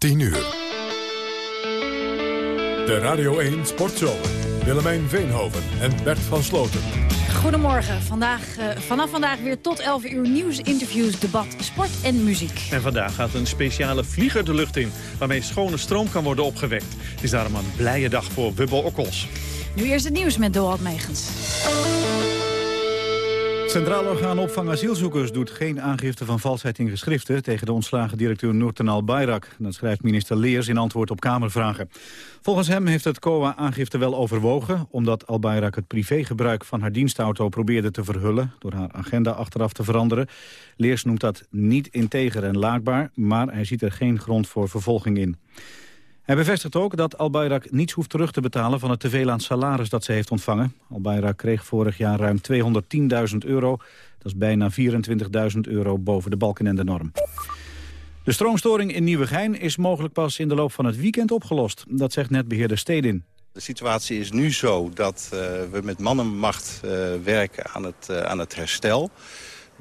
10 uur. De Radio 1 Sportshow. Willemijn Veenhoven en Bert van Sloten. Goedemorgen. Vandaag, uh, vanaf vandaag weer tot 11 uur nieuws, interviews, debat, sport en muziek. En vandaag gaat een speciale vlieger de lucht in... waarmee schone stroom kan worden opgewekt. Het is daarom een blije dag voor Wubbel Okkels. Nu eerst het nieuws met Doald Megens. Centraal Orgaan Opvang Asielzoekers doet geen aangifte van valsheid in geschriften tegen de ontslagen directeur Noorten Al-Bayrak. Dat schrijft minister Leers in antwoord op Kamervragen. Volgens hem heeft het COA aangifte wel overwogen, omdat Al-Bayrak het privégebruik van haar dienstauto probeerde te verhullen door haar agenda achteraf te veranderen. Leers noemt dat niet integer en laakbaar, maar hij ziet er geen grond voor vervolging in. Hij bevestigt ook dat Al-Bayrak niets hoeft terug te betalen van het teveel aan salaris dat ze heeft ontvangen. Al-Bayrak kreeg vorig jaar ruim 210.000 euro. Dat is bijna 24.000 euro boven de balken en de norm. De stroomstoring in Nieuwegein is mogelijk pas in de loop van het weekend opgelost. Dat zegt netbeheerder Stedin. De situatie is nu zo dat uh, we met mannenmacht uh, werken aan het, uh, aan het herstel.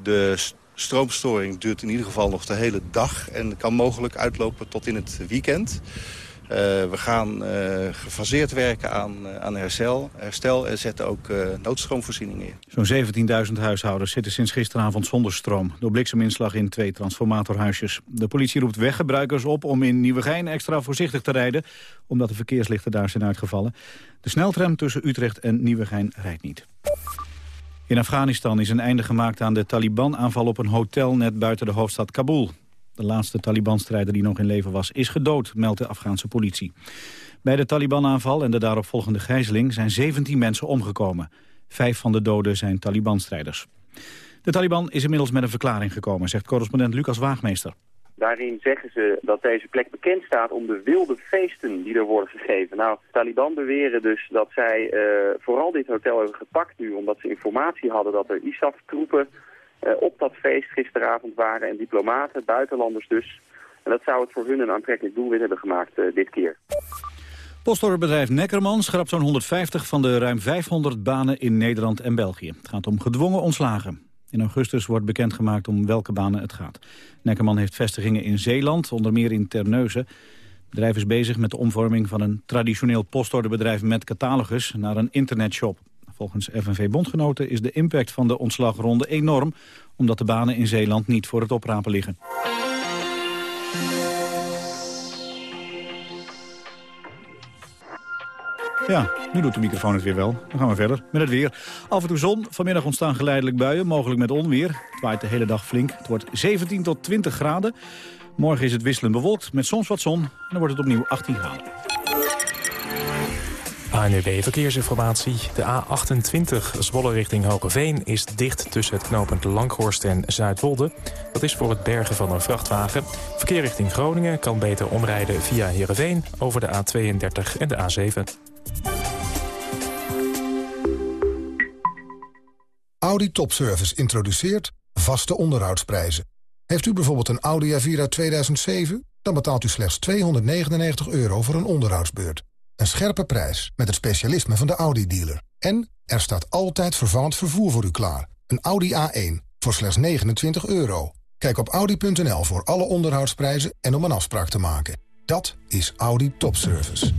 De stroomstoring duurt in ieder geval nog de hele dag... en kan mogelijk uitlopen tot in het weekend. Uh, we gaan uh, gefaseerd werken aan, uh, aan herstel, herstel en zetten ook noodstroomvoorzieningen in. Zo'n 17.000 huishoudens zitten sinds gisteravond zonder stroom... door blikseminslag in twee transformatorhuisjes. De politie roept weggebruikers op om in Nieuwegein extra voorzichtig te rijden... omdat de verkeerslichten daar zijn uitgevallen. De sneltram tussen Utrecht en Nieuwegein rijdt niet. In Afghanistan is een einde gemaakt aan de Taliban-aanval op een hotel net buiten de hoofdstad Kabul. De laatste Taliban-strijder die nog in leven was, is gedood, meldt de Afghaanse politie. Bij de Taliban-aanval en de daaropvolgende gijzeling zijn 17 mensen omgekomen. Vijf van de doden zijn Taliban-strijders. De Taliban is inmiddels met een verklaring gekomen, zegt correspondent Lucas Waagmeester. Daarin zeggen ze dat deze plek bekend staat om de wilde feesten die er worden gegeven. Nou, de Taliban beweren dus dat zij uh, vooral dit hotel hebben gepakt nu... omdat ze informatie hadden dat er ISAF-troepen op dat feest gisteravond waren... en diplomaten, buitenlanders dus. En dat zou het voor hun een aantrekkelijk doelwit hebben gemaakt uh, dit keer. Postorderbedrijf Neckerman schrapt zo'n 150 van de ruim 500 banen in Nederland en België. Het gaat om gedwongen ontslagen. In augustus wordt bekendgemaakt om welke banen het gaat. Neckerman heeft vestigingen in Zeeland, onder meer in Terneuzen. Het bedrijf is bezig met de omvorming van een traditioneel postorderbedrijf met catalogus naar een internetshop. Volgens FNV-bondgenoten is de impact van de ontslagronde enorm... omdat de banen in Zeeland niet voor het oprapen liggen. Ja, nu doet de microfoon het weer wel. Dan gaan we verder met het weer. Af en toe zon. Vanmiddag ontstaan geleidelijk buien, mogelijk met onweer. Het waait de hele dag flink. Het wordt 17 tot 20 graden. Morgen is het wisselend bewolkt met soms wat zon. En dan wordt het opnieuw 18 graden. ANUW Verkeersinformatie. De A28 Zwolle richting Hogeveen is dicht tussen het knooppunt Langhorst en Zuidwolde. Dat is voor het bergen van een vrachtwagen. Verkeer richting Groningen kan beter omrijden via Heerenveen over de A32 en de A7. Audi Topservice introduceert vaste onderhoudsprijzen. Heeft u bijvoorbeeld een Audi A4 uit 2007? Dan betaalt u slechts 299 euro voor een onderhoudsbeurt. Een scherpe prijs met het specialisme van de Audi-dealer. En er staat altijd vervallend vervoer voor u klaar. Een Audi A1 voor slechts 29 euro. Kijk op Audi.nl voor alle onderhoudsprijzen en om een afspraak te maken. Dat is Audi Topservice.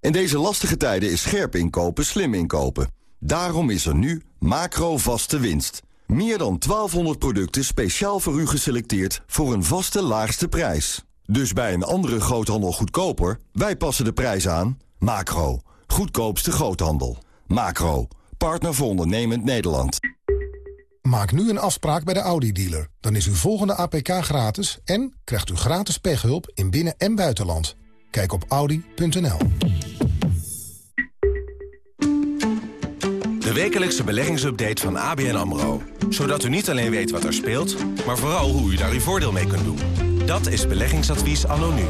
In deze lastige tijden is scherp inkopen slim inkopen. Daarom is er nu macro vaste winst. Meer dan 1200 producten speciaal voor u geselecteerd voor een vaste laagste prijs. Dus bij een andere groothandel goedkoper, wij passen de prijs aan. Macro, goedkoopste groothandel. Macro, partner voor ondernemend Nederland. Maak nu een afspraak bij de Audi-dealer. Dan is uw volgende APK gratis en krijgt u gratis pechhulp in binnen- en buitenland. Kijk op audi.nl. De wekelijkse beleggingsupdate van ABN AMRO. Zodat u niet alleen weet wat er speelt, maar vooral hoe u daar uw voordeel mee kunt doen. Dat is beleggingsadvies anno nu.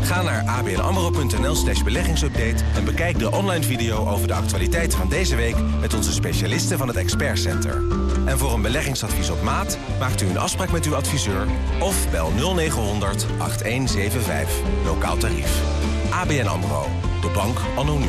Ga naar abnamro.nl slash beleggingsupdate... en bekijk de online video over de actualiteiten van deze week... met onze specialisten van het Expert Center. En voor een beleggingsadvies op maat... maakt u een afspraak met uw adviseur... of bel 0900 8175. Lokaal tarief. ABN AMRO. De bank anno nu.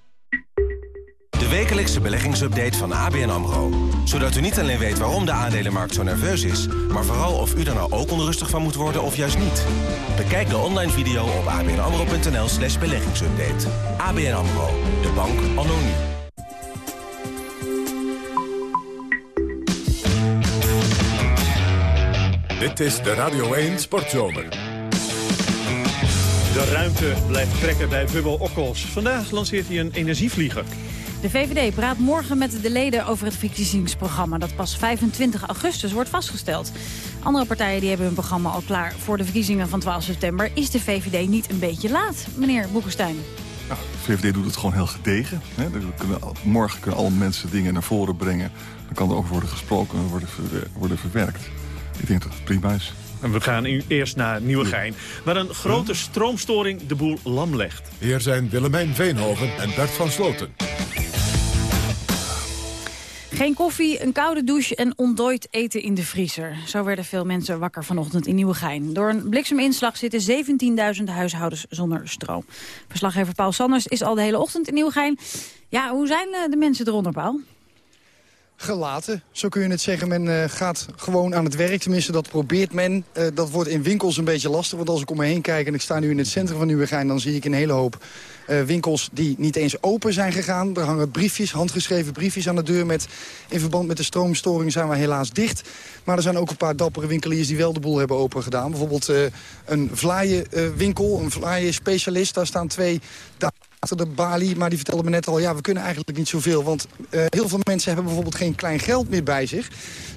De wekelijkse beleggingsupdate van ABN AMRO. Zodat u niet alleen weet waarom de aandelenmarkt zo nerveus is... maar vooral of u er nou ook onrustig van moet worden of juist niet. Bekijk de online video op abnamro.nl slash beleggingsupdate. ABN AMRO, de bank anno nu. Dit is de Radio 1 Sportzomer. De ruimte blijft trekken bij Bubbel Okkels. Vandaag lanceert hij een energievlieger. De VVD praat morgen met de leden over het verkiezingsprogramma... dat pas 25 augustus wordt vastgesteld. Andere partijen die hebben hun programma al klaar voor de verkiezingen van 12 september. Is de VVD niet een beetje laat, meneer Boekenstein? Nou, de VVD doet het gewoon heel gedegen. Hè. Kunnen, morgen kunnen alle mensen dingen naar voren brengen. Dan kan er over worden gesproken en worden, worden verwerkt. Ik denk dat het prima is. En we gaan nu eerst naar Nieuwegein, waar een grote stroomstoring de boel lam legt. Hier zijn Willemijn Veenhoven en Bert van Sloten. Geen koffie, een koude douche en ontdooid eten in de vriezer. Zo werden veel mensen wakker vanochtend in Nieuwegein. Door een blikseminslag zitten 17.000 huishoudens zonder stroom. Verslaggever Paul Sanders is al de hele ochtend in Nieuwegein. Ja, hoe zijn eh, de mensen eronder, Paul? Gelaten, zo kun je het zeggen. Men uh, gaat gewoon aan het werk, tenminste dat probeert men. Uh, dat wordt in winkels een beetje lastig, want als ik om me heen kijk... en ik sta nu in het centrum van Nieuwegein, dan zie ik een hele hoop uh, winkels die niet eens open zijn gegaan. Er hangen briefjes, handgeschreven briefjes aan de deur met... in verband met de stroomstoring zijn we helaas dicht. Maar er zijn ook een paar dappere winkeliers die wel de boel hebben open gedaan. Bijvoorbeeld een vlaaienwinkel, een vlaaien specialist. Daar staan twee achter de balie, maar die vertelde me net al... ja, we kunnen eigenlijk niet zoveel, want uh, heel veel mensen hebben bijvoorbeeld geen klein geld meer bij zich.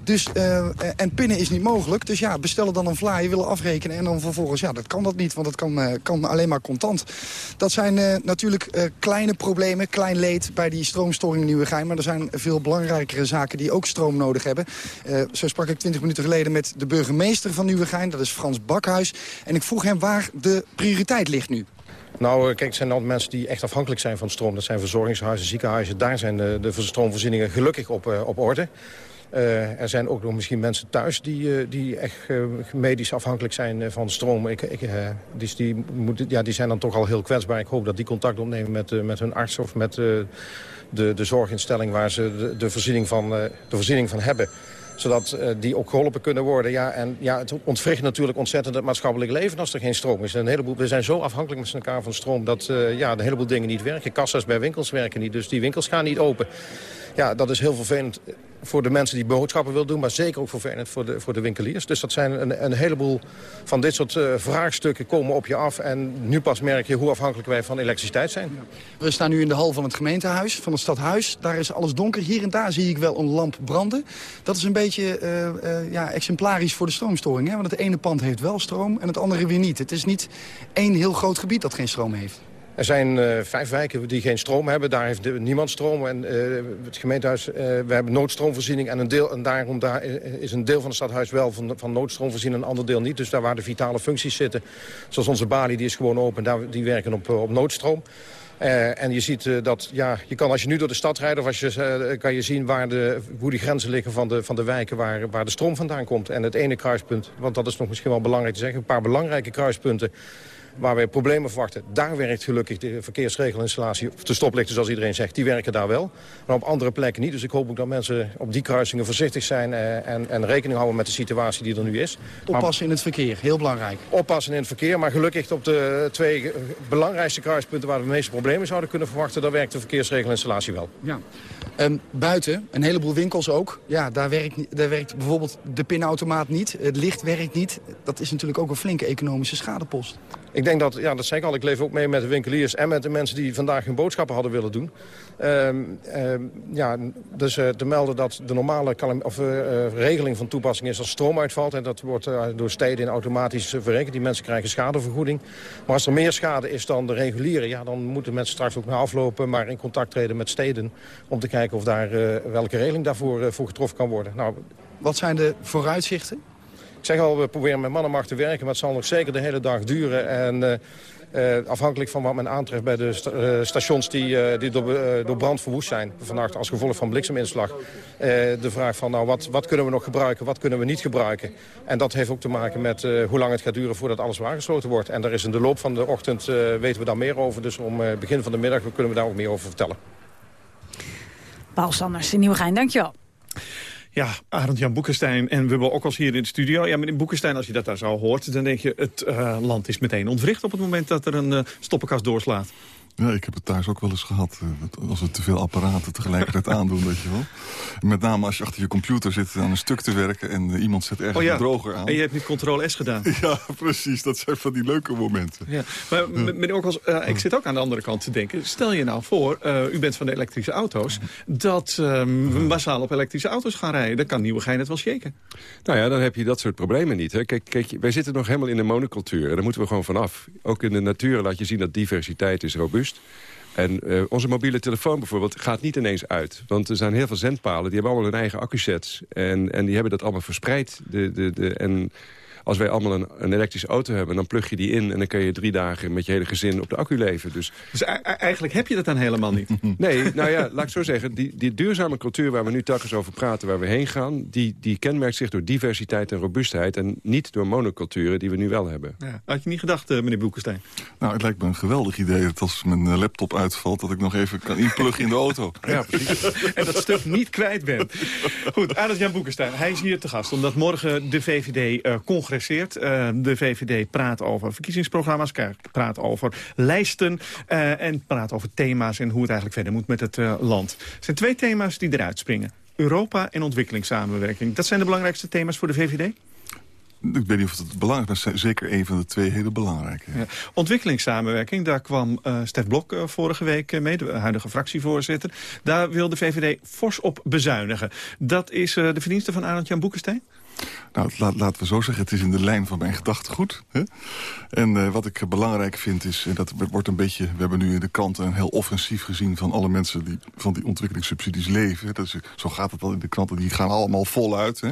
Dus, uh, en pinnen is niet mogelijk. Dus ja, bestellen dan een vlaai, willen afrekenen en dan vervolgens... ja, dat kan dat niet, want dat kan, uh, kan alleen maar contant. Dat zijn natuurlijk kleine problemen, klein leed bij die stroomstoring in Nieuwegein. Maar er zijn veel belangrijkere zaken die ook stroom nodig hebben. zo sprak ik twintig minuten geleden met de burgemeester van Nieuwegein. Dat is Frans Bakhuis. En ik vroeg hem waar de prioriteit ligt nu. Nou, kijk, het zijn dan mensen die echt afhankelijk zijn van stroom. Dat zijn verzorgingshuizen, ziekenhuizen. Daar zijn de, de stroomvoorzieningen gelukkig op, uh, op orde. Uh, er zijn ook nog misschien mensen thuis die, die echt medisch afhankelijk zijn van stroom. Ik, ik, dus die, moet, ja, die zijn dan toch al heel kwetsbaar. Ik hoop dat die contact opnemen met, met hun arts of met de, de zorginstelling waar ze de, de, voorziening, van, de voorziening van hebben zodat uh, die ook geholpen kunnen worden. Ja, en ja, het ontwricht natuurlijk ontzettend het maatschappelijk leven als er geen stroom is. Een heleboel, we zijn zo afhankelijk met elkaar van stroom dat uh, ja, een heleboel dingen niet werken. Kassa's bij winkels werken niet, dus die winkels gaan niet open. Ja, dat is heel vervelend voor de mensen die boodschappen willen doen... maar zeker ook vervelend voor de, voor de winkeliers. Dus dat zijn een, een heleboel van dit soort uh, vraagstukken komen op je af. En nu pas merk je hoe afhankelijk wij van elektriciteit zijn. We staan nu in de hal van het gemeentehuis, van het stadhuis. Daar is alles donker. Hier en daar zie ik wel een lamp branden. Dat is een beetje uh, uh, ja, exemplarisch voor de stroomstoring. Hè? Want het ene pand heeft wel stroom en het andere weer niet. Het is niet één heel groot gebied dat geen stroom heeft. Er zijn uh, vijf wijken die geen stroom hebben. Daar heeft niemand stroom. En uh, het gemeentehuis, uh, we hebben noodstroomvoorziening. En, een deel, en daarom daar is een deel van het stadhuis wel van, van noodstroom voorzien. Een ander deel niet. Dus daar waar de vitale functies zitten. Zoals onze balie, die is gewoon open. Daar, die werken op, op noodstroom. En je ziet dat, ja, je kan als je nu door de stad rijdt... of als je, kan je zien waar de, hoe die grenzen liggen van de, van de wijken... Waar, waar de stroom vandaan komt. En het ene kruispunt, want dat is nog misschien wel belangrijk te zeggen... een paar belangrijke kruispunten waar we problemen verwachten. Daar werkt gelukkig de verkeersregelinstallatie, of de stoplichten zoals iedereen zegt, die werken daar wel. Maar op andere plekken niet. Dus ik hoop ook dat mensen op die kruisingen voorzichtig zijn eh, en, en, rekening houden met de situatie die er nu is. Oppassen in het verkeer, heel belangrijk. Oppassen in het verkeer, maar gelukkig op de twee belangrijkste kruispunten waar we de meeste problemen zouden kunnen verwachten, daar werkt de verkeersregelinstallatie wel. Ja. Um, buiten, een heleboel winkels ook. Ja, daar werkt, daar werkt bijvoorbeeld de pinautomaat niet. Het licht werkt niet. Dat is natuurlijk ook een flinke economische schadepost. Ik denk dat, ja, dat zei ik al, ik leef ook mee met de winkeliers... en met de mensen die vandaag hun boodschappen hadden willen doen. Um, um, ja, dus uh, te melden dat de normale of, uh, regeling van toepassing is als stroom uitvalt. En dat wordt door steden automatisch verrekend. Die mensen krijgen schadevergoeding. Maar als er meer schade is dan de reguliere... Ja, dan moeten mensen straks ook naar aflopen, maar in contact treden met steden... om te kijken of daar, welke regeling daarvoor voor getroffen kan worden. Nou, Wat zijn de vooruitzichten? Ik zeg al, we proberen met mannenmacht te werken, maar het zal nog zeker de hele dag duren. En uh, afhankelijk van wat men aantreft bij de stations die, die door, door brand verwoest zijn. Vannacht als gevolg van blikseminslag. de vraag van nou, wat, wat kunnen we nog gebruiken, wat kunnen we niet gebruiken. En dat heeft ook te maken met hoe lang het gaat duren voordat alles weer aangesloten wordt. En daar is in de loop van de ochtend weten we daar meer over. Dus om begin van de middag kunnen we daar ook meer over vertellen. Paul Sanders in Nieuwegein, dankjewel. Ja, Arend-Jan Boekenstein en we ook als hier in de studio. Ja, meneer Boekenstein, als je dat daar zo hoort... dan denk je, het uh, land is meteen ontwricht op het moment dat er een uh, stoppenkast doorslaat. Ja, ik heb het thuis ook wel eens gehad. Eh, als we te veel apparaten tegelijkertijd aandoen, weet je wel. Met name als je achter je computer zit aan een stuk te werken... en iemand zet ergens oh een droger aan. En je hebt niet Ctrl-S gedaan. Ja, precies. Dat zijn van die leuke momenten. Ja. Maar meneer Orkels, uh, ik zit ook aan de andere kant te denken. Stel je nou voor, uh, u bent van de elektrische auto's... dat uh, we massaal op elektrische auto's gaan rijden. Dan kan Nieuwegein het wel shaken. Nou ja, dan heb je dat soort problemen niet. Hè. Kijk, kijk, wij zitten nog helemaal in de monocultuur. En daar moeten we gewoon vanaf. Ook in de natuur laat je zien dat diversiteit is robuust. En uh, onze mobiele telefoon bijvoorbeeld gaat niet ineens uit. Want er zijn heel veel zendpalen, die hebben allemaal hun eigen accusets. En, en die hebben dat allemaal verspreid. De, de, de, en als wij allemaal een, een, elektrische auto hebben... dan plug je die in en dan kun je drie dagen met je hele gezin op de accu leven. Dus, dus eigenlijk heb je dat dan helemaal niet? Nee, nou ja, laat ik zo zeggen. Die, die duurzame cultuur waar we nu telkens over praten... waar we heen gaan, die, die kenmerkt zich door diversiteit en robuustheid... en niet door monoculturen die we nu wel hebben. Ja. Had je niet gedacht, uh, meneer Boekenstein? Nou, het lijkt me een geweldig idee dat als mijn eh, laptop uitvalt... dat ik nog even kan inpluggen in de auto. ja, precies. en dat stuk niet kwijt bent. Goed, Adels Jan Boekenstein, hij is hier te gast... omdat morgen de VVD uh, uh, de VVD praat over verkiezingsprogramma's, praat over lijsten... Uh, en praat over thema's en hoe het eigenlijk verder moet met het uh, land. Er zijn twee thema's die eruit springen. Europa en ontwikkelingssamenwerking. Dat zijn de belangrijkste thema's voor de VVD? Ik weet niet of het belangrijk is, maar zeker een van de twee hele belangrijke. Ja. Ontwikkelingssamenwerking, daar kwam uh, Stef Blok uh, vorige week mee, de huidige fractievoorzitter. Daar wil de VVD fors op bezuinigen. Dat is uh, de verdienste van Arend-Jan Boekenstein? Nou, laat, laten we zo zeggen, het is in de lijn van mijn gedachtegoed. En uh, wat ik belangrijk vind is, dat wordt een beetje... we hebben nu in de kranten een heel offensief gezien... van alle mensen die van die ontwikkelingssubsidies leven. Dat is, zo gaat het al in de kranten, die gaan allemaal voluit. Hè?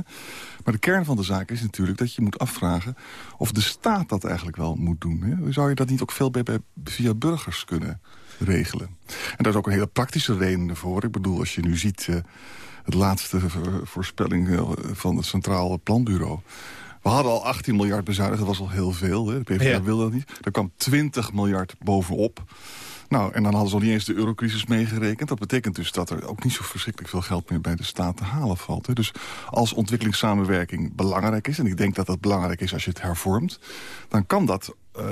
Maar de kern van de zaak is natuurlijk dat je moet afvragen... of de staat dat eigenlijk wel moet doen. Hè? Zou je dat niet ook veel bij, via burgers kunnen regelen? En daar is ook een hele praktische reden voor. Ik bedoel, als je nu ziet... Uh, het laatste voorspelling eh, van het Centraal Planbureau. We hadden al 18 miljard bezuinigd, dat was al heel veel. Hè. De PvdA ja. wilde dat niet. Er kwam 20 miljard bovenop. Nou, en dan hadden ze nog niet eens de eurocrisis meegerekend. Dat betekent dus dat er ook niet zo verschrikkelijk veel geld meer bij de staat te halen valt. Hè. Dus als ontwikkelingssamenwerking belangrijk is... en ik denk dat dat belangrijk is als je het hervormt... dan kan dat, uh,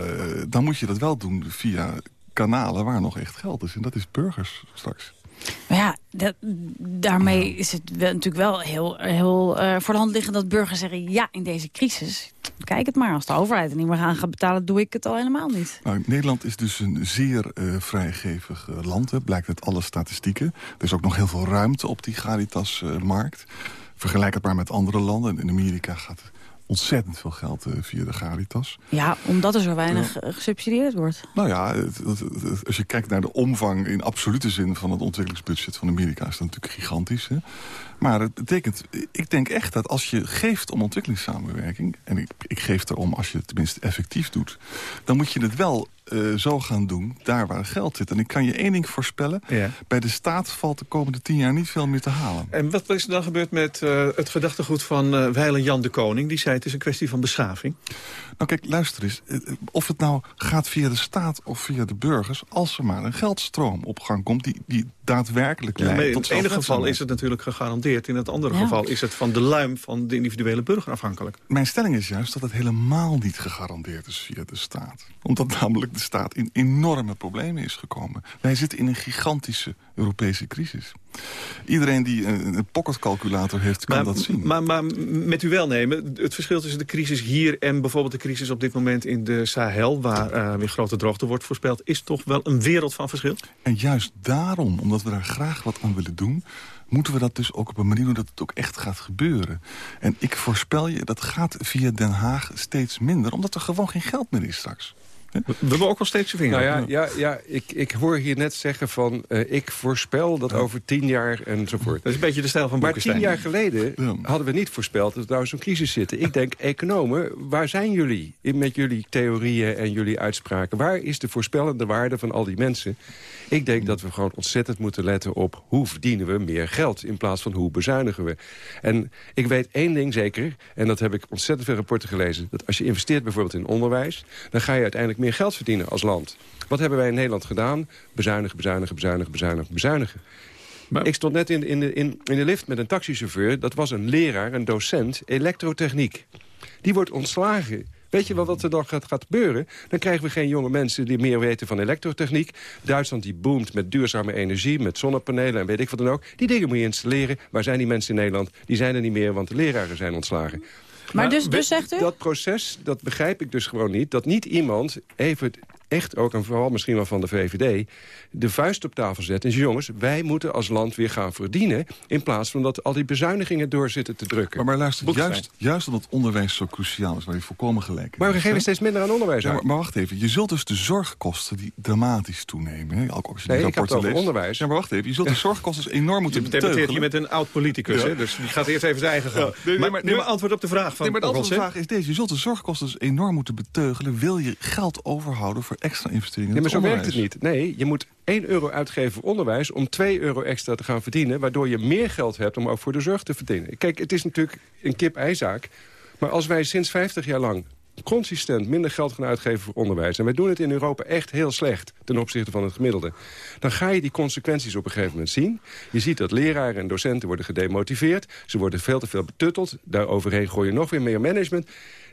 dan moet je dat wel doen via kanalen waar nog echt geld is. En dat is burgers straks. Maar ja, dat, daarmee is het wel, natuurlijk wel heel, heel uh, voor de hand liggend dat burgers zeggen... ja, in deze crisis, kijk het maar, als de overheid er niet meer aan gaat betalen... doe ik het al helemaal niet. Nou, Nederland is dus een zeer uh, vrijgevig uh, land, hè, blijkt uit alle statistieken. Er is ook nog heel veel ruimte op die Caritas-markt. Vergelijk het maar met andere landen. In Amerika gaat ontzettend veel geld uh, via de Caritas. Ja, omdat er zo weinig ja. gesubsidieerd wordt. Nou ja, het, het, het, als je kijkt naar de omvang in absolute zin van het ontwikkelingsbudget van Amerika... is dat natuurlijk gigantisch. Hè? Maar het betekent, ik denk echt dat als je geeft om ontwikkelingssamenwerking... en ik, ik geef erom als je het tenminste effectief doet... dan moet je het wel uh, zo gaan doen daar waar geld zit. En ik kan je één ding voorspellen. Ja. Bij de staat valt de komende tien jaar niet veel meer te halen. En wat is er dan gebeurd met uh, het gedachtegoed van uh, Weilen Jan de Koning? Die zei het is een kwestie van beschaving. Nou kijk, luister eens. Of het nou gaat via de staat of via de burgers... als er maar een geldstroom op gang komt die, die daadwerkelijk ja, leidt tot In het ene geval is het natuurlijk gegarandeerd. In het andere ja. geval is het van de luim van de individuele burger afhankelijk. Mijn stelling is juist dat het helemaal niet gegarandeerd is via de staat. Omdat namelijk de staat in enorme problemen is gekomen. Wij zitten in een gigantische Europese crisis. Iedereen die een, pocketcalculator heeft, kan maar, dat zien. Maar, maar met u welnemen, het verschil tussen de crisis hier... en bijvoorbeeld de crisis op dit moment in de Sahel... waar uh, weer grote droogte wordt voorspeld... is toch wel een wereld van verschil? En juist daarom, omdat we daar graag wat aan willen doen moeten we dat dus ook op een manier doen dat het ook echt gaat gebeuren. En ik voorspel je, dat gaat via Den Haag steeds minder... omdat er gewoon geen geld meer is straks. We hebben ook wel steeds je vinger. Nou ja, ja, ja ik, ik hoor hier net zeggen van... Uh, ik voorspel dat over tien jaar enzovoort. Dat is een beetje de stijl van Maar tien jaar geleden hadden we niet voorspeld... dat we nou zo'n crisis zitten. Ik denk, economen, waar zijn jullie met jullie theorieën en jullie uitspraken? Waar is de voorspellende waarde van al die mensen? Ik denk dat we gewoon ontzettend moeten letten op... hoe verdienen we meer geld in plaats van hoe bezuinigen we. En ik weet één ding zeker, en dat heb ik ontzettend veel rapporten gelezen... dat als je investeert bijvoorbeeld in onderwijs... dan ga je uiteindelijk meer geld verdienen als land. Wat hebben wij in Nederland gedaan? Bezuinigen, bezuinigen, bezuinigen, bezuinigen, bezuinigen. Maar... Ik stond net in, in, de, in, in de lift met een taxichauffeur. Dat was een leraar, een docent, elektrotechniek. Die wordt ontslagen Weet je wel wat er dan gaat, gaat gebeuren? Dan krijgen we geen jonge mensen die meer weten van elektrotechniek. Duitsland die boomt met duurzame energie, met zonnepanelen en weet ik wat dan ook. Die dingen moet je installeren. Waar zijn die mensen in Nederland? Die zijn er niet meer, want de leraren zijn ontslagen. Maar, dus, dus zegt u? Dat proces, dat begrijp ik dus gewoon niet. Dat niet iemand even echt ook, en vooral misschien wel van de VVD... de vuist op tafel zet en zegt... jongens, wij moeten als land weer gaan verdienen... in plaats van dat al die bezuinigingen door zitten te drukken. Maar, maar luister, juist, juist omdat onderwijs zo cruciaal is... waar je volkomen gelijk Maar we geven steeds minder aan onderwijs ja, maar, wacht even, je zult dus de zorgkosten die dramatisch toenemen... Hè? Ook als je nee, ik heb het over onderwijs. Ja, maar wacht even, je zult de zorgkosten enorm moeten beteugelen. Je je met een oud-politicus, hè? dus die gaat eerst even zijn eigen gang. Nee, maar, maar, antwoord op de vraag van nee, maar de antwoord op de vraag is deze. Je zult de zorgkosten enorm moeten beteugelen... wil je geld overhouden voor extra investeringen Nee, maar zo werkt het niet. Nee, je moet 1 euro uitgeven voor onderwijs om 2 euro extra te gaan verdienen... waardoor je meer geld hebt om ook voor de zorg te verdienen. Kijk, het is natuurlijk een kip-eizaak. Maar als wij sinds 50 jaar lang consistent minder geld gaan uitgeven voor onderwijs... en wij doen het in Europa echt heel slecht ten opzichte van het gemiddelde... dan ga je die consequenties op een gegeven moment zien. Je ziet dat leraren en docenten worden gedemotiveerd. Ze worden veel te veel betutteld. Daaroverheen gooi je nog weer meer management.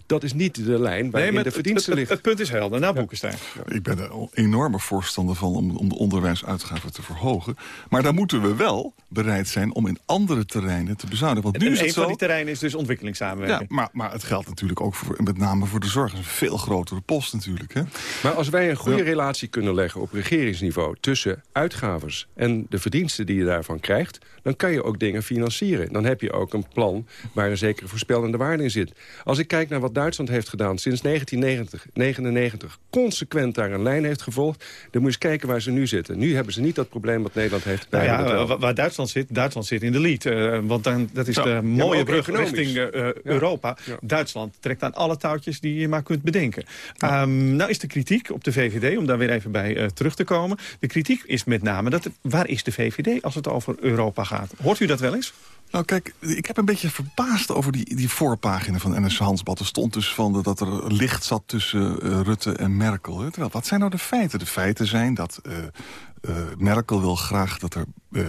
Dat is niet de lijn waarin nee, de verdiensten liggen. Het, punt is helder. Nou, Boekenstein. Ik ben er een enorme voorstander van om, om de onderwijsuitgaven te verhogen. Maar dan moeten we wel bereid zijn om in andere terreinen te bezuinigen. Want nu en is het een zo... van die terreinen is dus ontwikkelingssamenwerking. Ja, maar, maar het geldt natuurlijk ook voor, met name voor de zorg. Dat is een veel grotere post natuurlijk. Hè? Maar als wij een goede relatie kunnen leggen op regeringsniveau... tussen uitgaves en de verdiensten die je daarvan krijgt... dan kan je ook dingen financieren. Dan heb je ook een plan waar een zekere voorspellende waarde in zit. Als ik kijk naar wat Duitsland heeft gedaan sinds 1999... consequent daar een lijn heeft gevolgd... dan moet je eens kijken waar ze nu zitten. Nu hebben ze niet dat probleem wat Nederland heeft. Nou ja, waar Duitsland zit, Duitsland zit in de lead. Uh, want dan, dat is de mooie brug richting uh, Europa. Duitsland trekt aan alle touwtjes die je maar kunt bedenken. Um, nou is de kritiek op de VVD, om daar weer even bij uh, terug te komen. De kritiek is met name, dat, waar is de VVD als het over Europa gaat? Hoort u dat wel eens? Nou kijk, ik heb een beetje verbaasd over die, die voorpagina van NS Handelsblad. Er stond dus van dat er licht zat tussen uh, Rutte en Merkel. Terwijl, wat zijn nou de feiten? De feiten zijn dat uh, uh, Merkel wil graag dat er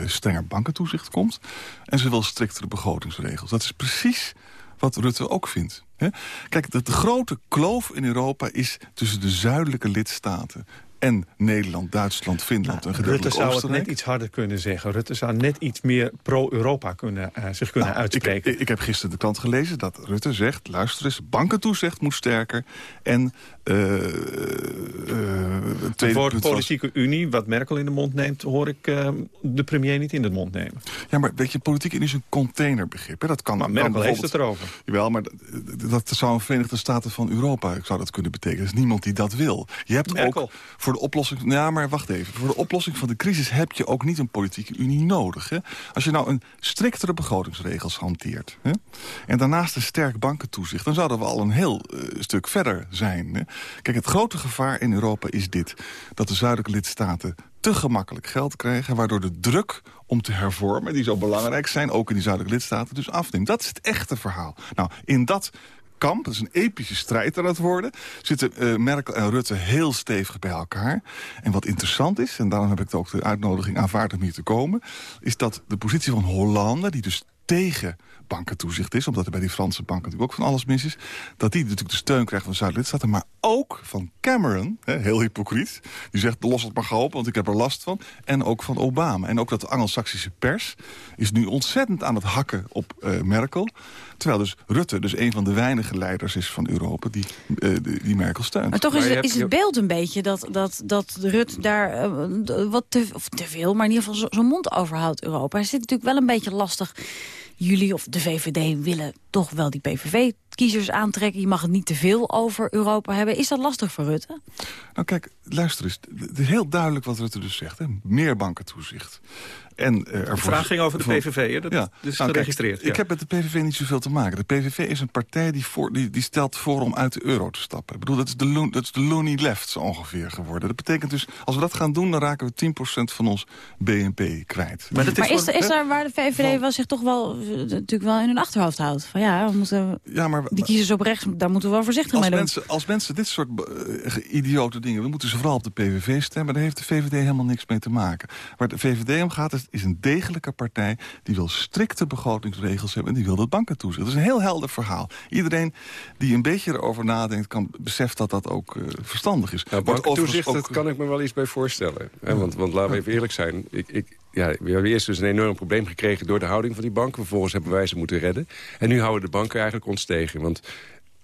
strenger bankentoezicht komt. En ze wil striktere begrotingsregels. Dat is precies wat Rutte ook vindt. Kijk, de, de grote kloof in Europa is tussen de zuidelijke lidstaten en Nederland, Duitsland, Finland nou, en Rutte zou het net iets harder kunnen zeggen. Rutte zou net iets meer pro-Europa kunnen, uh, zich kunnen nou, uitspreken. Ik, ik, heb gisteren de krant gelezen dat Rutte zegt... luister eens, bankentoezicht moet sterker en uh, uh, voor de politieke unie, wat Merkel in de mond neemt... hoor ik de premier niet in de mond nemen. Ja, maar weet je, politieke unie is een containerbegrip. Hè? Dat kan, maar Merkel heeft het erover. Jawel, maar dat, dat zou een Verenigde Staten van Europa zou dat kunnen betekenen. Er is niemand die dat wil. Je hebt Merkel. ook voor de oplossing... Maar wacht even. Voor de oplossing van de crisis heb je ook niet een politieke unie nodig. Hè? Als je nou een striktere begrotingsregels hanteert... Hè? en daarnaast een sterk bankentoezicht... dan zouden we al een heel uh, stuk verder zijn. Hè? Kijk, het grote gevaar in Europa is dit. Dat de zuidelijke lidstaten te gemakkelijk geld krijgen... waardoor de druk om te hervormen, die zo belangrijk zijn... ook in die zuidelijke lidstaten, dus afneemt. Dat is het echte verhaal. Nou, in dat kamp, dat is een epische strijd aan het worden... zitten uh, Merkel en Rutte heel stevig bij elkaar. En wat interessant is, en daarom heb ik ook de uitnodiging aanvaard om hier te komen... is dat de positie van Hollande, die dus tegen bankentoezicht is... omdat er bij die Franse banken natuurlijk ook van alles mis is... dat die natuurlijk de steun krijgt van Zuid-Lidstaten... maar ook van Cameron, hè, heel hypocriet... die zegt, los het maar geholpen, want ik heb er last van... en ook van Obama. En ook dat de Anglo-Saxische pers is nu ontzettend aan het hakken op uh, Merkel... Terwijl dus Rutte dus een van de weinige leiders is van Europa die, uh, die, die, Merkel steunt. Maar toch is, is het beeld een beetje dat, dat, dat Rutte daar uh, wat te, of te veel... maar in ieder geval zo'n mond overhoudt Europa. Hij zit natuurlijk wel een beetje lastig jullie of de VVD willen toch wel die PVV kiezers aantrekken. Je mag het niet te veel over Europa hebben. Is dat lastig voor Rutte? Nou kijk, luister eens. Het is heel duidelijk wat Rutte dus zegt. Hè? Meer bankentoezicht. En, uh, de vraag ging over de PVV, hè? dat ja. is nou, geregistreerd. Ik heb met de PVV niet zoveel te maken. De PVV is een partij die, voor, die, die stelt voor om uit de euro te stappen. Ik bedoel, dat is de, dat is de loony left zo ongeveer geworden. Dat betekent dus, als we dat gaan doen, dan raken we 10% van ons BNP kwijt. Maar, is, maar is, is er waar de VVD wel zich toch wel, eh, natuurlijk wel in hun achterhoofd houdt? Van ja, we moeten, ja maar, die kiezers op rechts, daar moeten we wel voorzichtig mee doen. Mensen, als mensen dit soort uh, idiote dingen, dan moeten ze vooral op de PVV stemmen. Daar heeft de VVD helemaal niks mee te maken. Waar de VVD om gaat, is, is een degelijke partij... die wil strikte begrotingsregels hebben en die wil dat banken toezicht. Dat is een heel helder verhaal. Iedereen die een beetje erover nadenkt... kan beseft dat dat ook uh, verstandig is. Nou, bankentoezicht, ook... dat kan ik me wel iets bij voorstellen. Hè? Want, want laten we even eerlijk zijn. Ik, ik, ja, we hebben eerst dus een enorm probleem gekregen door de houding van die banken. Vervolgens hebben wij ze moeten redden. En nu houden de banken eigenlijk ons tegen. Want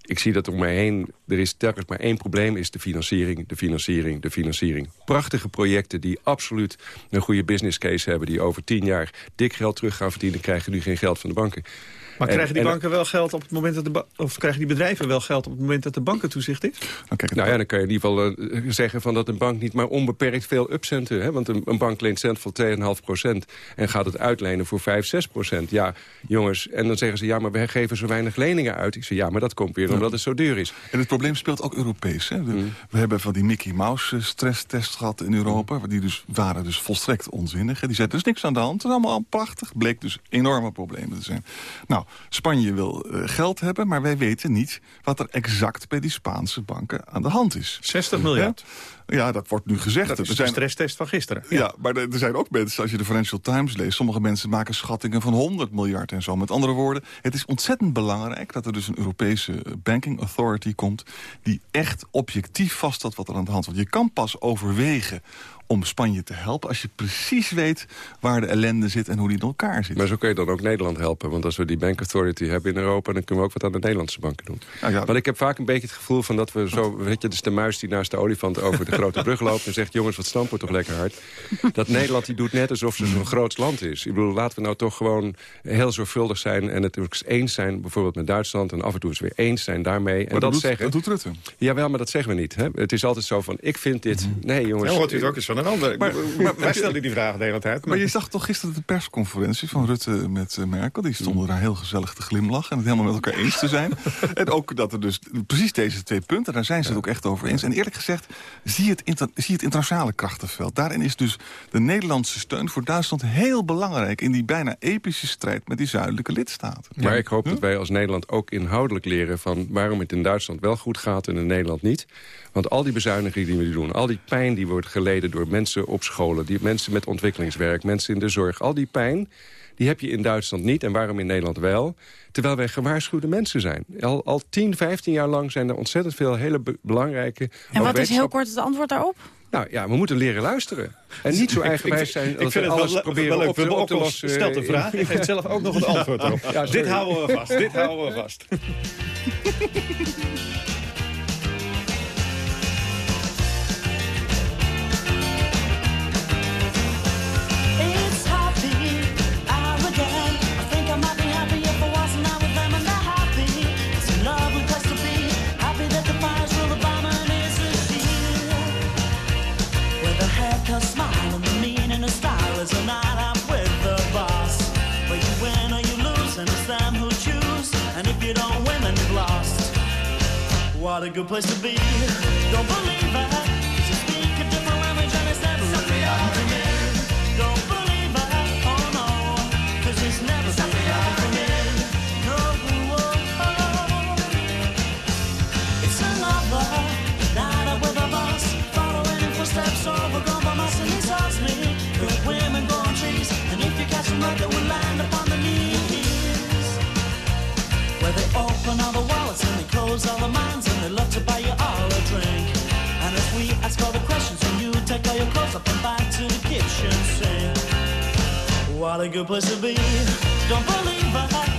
ik zie dat om mij heen, er is telkens maar één probleem... is de financiering, de financiering, de financiering. Prachtige projecten die absoluut een goede business case hebben... die over tien jaar dik geld terug gaan verdienen... krijgen nu geen geld van de banken. Maar krijgen die banken wel geld op het moment dat de of krijgen die bedrijven wel geld op het moment dat de bankentoezicht is? Nou, nou ja, dan kan je in ieder geval uh, zeggen van dat een bank niet maar onbeperkt veel upcenten. Hè? Want een, een bank leent cent voor 2,5% en gaat het uitlenen voor 5, 6% Ja, jongens, en dan zeggen ze ja, maar we geven zo weinig leningen uit. Ik zeg ja, maar dat komt weer omdat het zo duur is. En het probleem speelt ook Europees. Hè? Mm. We hebben van die Mickey Mouse stresstest gehad in Europa. Mm. Die dus, waren dus volstrekt onzinnig. Hè? Die zeiden dus niks aan de hand. Het is allemaal prachtig. Bleek dus enorme problemen te zijn. Nou, Spanje wil uh, geld hebben, maar wij weten niet... wat er exact bij die Spaanse banken aan de hand is. 60 miljard. Ja, dat wordt nu gezegd. Dat is er zijn... de stresstest van gisteren. Ja, maar er, zijn ook mensen, als je de Financial Times leest... sommige mensen maken schattingen van 100 miljard en zo. Met andere woorden, het is ontzettend belangrijk... dat er dus een Europese banking authority komt... die echt objectief vaststelt wat er aan de hand is. Want je kan pas overwegen om Spanje te helpen... als je precies weet waar de ellende zit en hoe die in elkaar zit. Maar zo kun je dan ook Nederland helpen. Want als we die Bank Authority hebben in Europa... dan kunnen we ook wat aan de Nederlandse banken doen. Nou ja. Maar ik heb vaak een beetje het gevoel van dat we zo... weet je, dus de muis die naast de olifant over de grote brug loopt... en zegt, jongens, wat stampen toch lekker hard. Dat Nederland die doet net alsof ze zo'n groot land is. Ik bedoel, laten we nou toch gewoon heel zorgvuldig zijn... en het eens eens zijn, bijvoorbeeld met Duitsland... en af en toe eens weer eens zijn daarmee. En dat, doet, zeggen, dat doet Rutte. Jawel, maar dat zeggen we niet. Hè? Het is altijd zo van, ik vind dit... Mhm. Nee, jongens... Ja, hoort u ook eens van een ander. Maar, maar, wij stellen die vraag de hele tijd. Maar, je zag toch gisteren de persconferentie van Rutte met eh, Merkel. Die stonden daar heel gezellig te glimlachen en het helemaal met elkaar eens te zijn. en ook dat er dus precies deze twee punten, daar zijn ze het ook echt over eens. En eerlijk gezegd, zie je het, inter, zie het internationale krachtenveld. Daarin is dus de Nederlandse steun voor Duitsland heel belangrijk... in die bijna epische strijd met die zuidelijke lidstaten. Maar ik hoop dat wij als Nederland ook inhoudelijk leren... van waarom het in Duitsland wel goed gaat en in Nederland niet. Want al die bezuinigingen die we doen, al die pijn die wordt geleden door mensen op scholen... Die mensen met ontwikkelingswerk, mensen in de zorg, al die pijn... die heb je in Duitsland niet en waarom in Nederland wel... Terwijl wij gewaarschuwde mensen zijn. Al, al 10, 15 jaar lang zijn er ontzettend veel hele belangrijke... En wat is heel kort het antwoord daarop? Nou ja, we moeten leren luisteren. En niet zo eigenwijs zijn ik, ik, vind alles wel, proberen wel op, te, op te lossen. Stelt een vraag, ik geef zelf ook nog het antwoord erop. Ja, dit houden we vast, dit houden we vast. What a good place to be. Don't believe speak a language and it's never me. Don't believe. Oh no. Cause it's never me. No. It's a lover. Night up with a boss. Following in footsteps by. Good women trees. And if you they will land upon the knees. Where they open all the wallets and they close all the minds love to buy you all a drink. And if we ask all the questions, and you take all your clothes up and back to the kitchen sink. What a good place to be. Don't believe I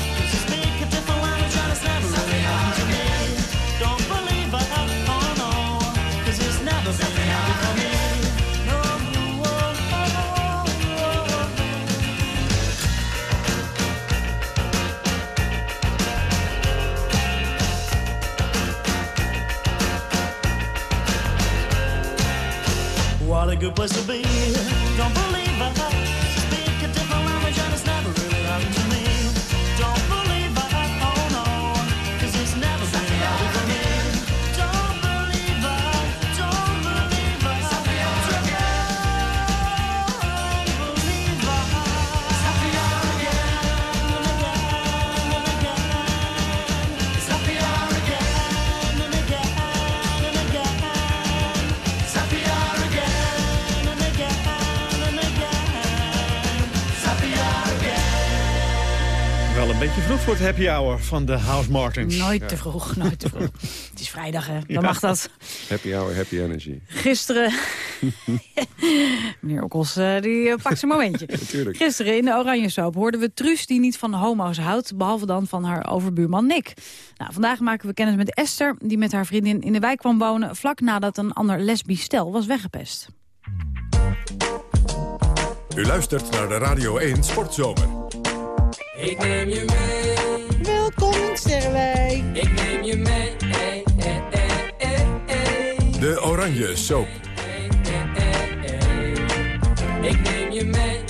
happy hour van de House Martins. Nooit te vroeg, nooit te vroeg. het is vrijdag, hè? Dan Ja. mag dat. Happy hour, happy energy. Gisteren... Meneer Okkels, eh, die eh, pakt zijn momentje. Natuurlijk. Gisteren in de Oranje Soap hoorden we Truus die niet van homo's houdt... behalve dan van haar overbuurman Nick. Nou, vandaag maken we kennis met Esther... die met haar vriendin in de wijk kwam wonen... vlak nadat een ander lesbisch stel was weggepest. U luistert naar de Radio 1 Sportzomer. Ik neem je mee. Sterrenwijk. Ik neem je mee. Hey, hey, hey, hey, hey. De Oranje Soap. Ik neem je mee.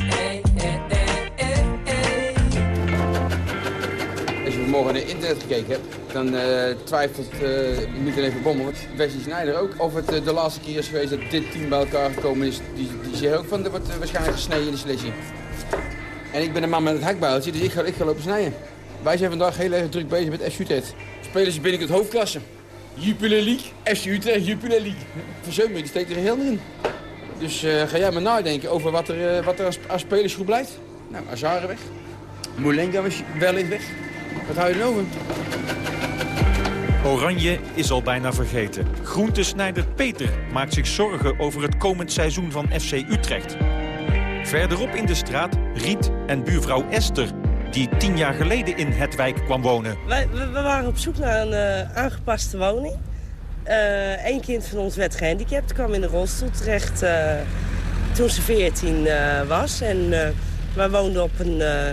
Als je vanmorgen naar internet gekeken hebt, dan eh, twijfelt uh, niet alleen Van Bommel, Wesley Sneijder ook, of het eh, de laatste keer is geweest dat dit team bij elkaar gekomen is. Die, die zegt ook van, er wordt eh, waarschijnlijk gesneden in de selectie. En ik ben een man met het hakbuiltje, dus ik ga, ik ga lopen snijden. Wij zijn vandaag heel erg druk bezig met FC Utrecht. Spelen ze binnen het hoofdklasse. Jupiler League, FC Utrecht, Jupiler League. Verzeumer, die steekt er heel in. Dus eh, ga jij maar nadenken over wat er, eh, wat er als, als spelersgroep blijft. Nou, Azare weg. Moulenga was wellicht weg. Wat hou je er over? Oranje is al bijna vergeten. Groentesnijder Peter maakt zich zorgen over het komend seizoen van FC Utrecht. Verderop in de straat Riet en buurvrouw Esther... die tien jaar geleden in het wijk kwam wonen. Wij, we, waren op zoek naar een eh, aangepaste woning. Eén kind van ons werd gehandicapt, kwam in de rolstoel terecht eh, toen ze 14 eh, was. En eh, wij woonden op een, eh,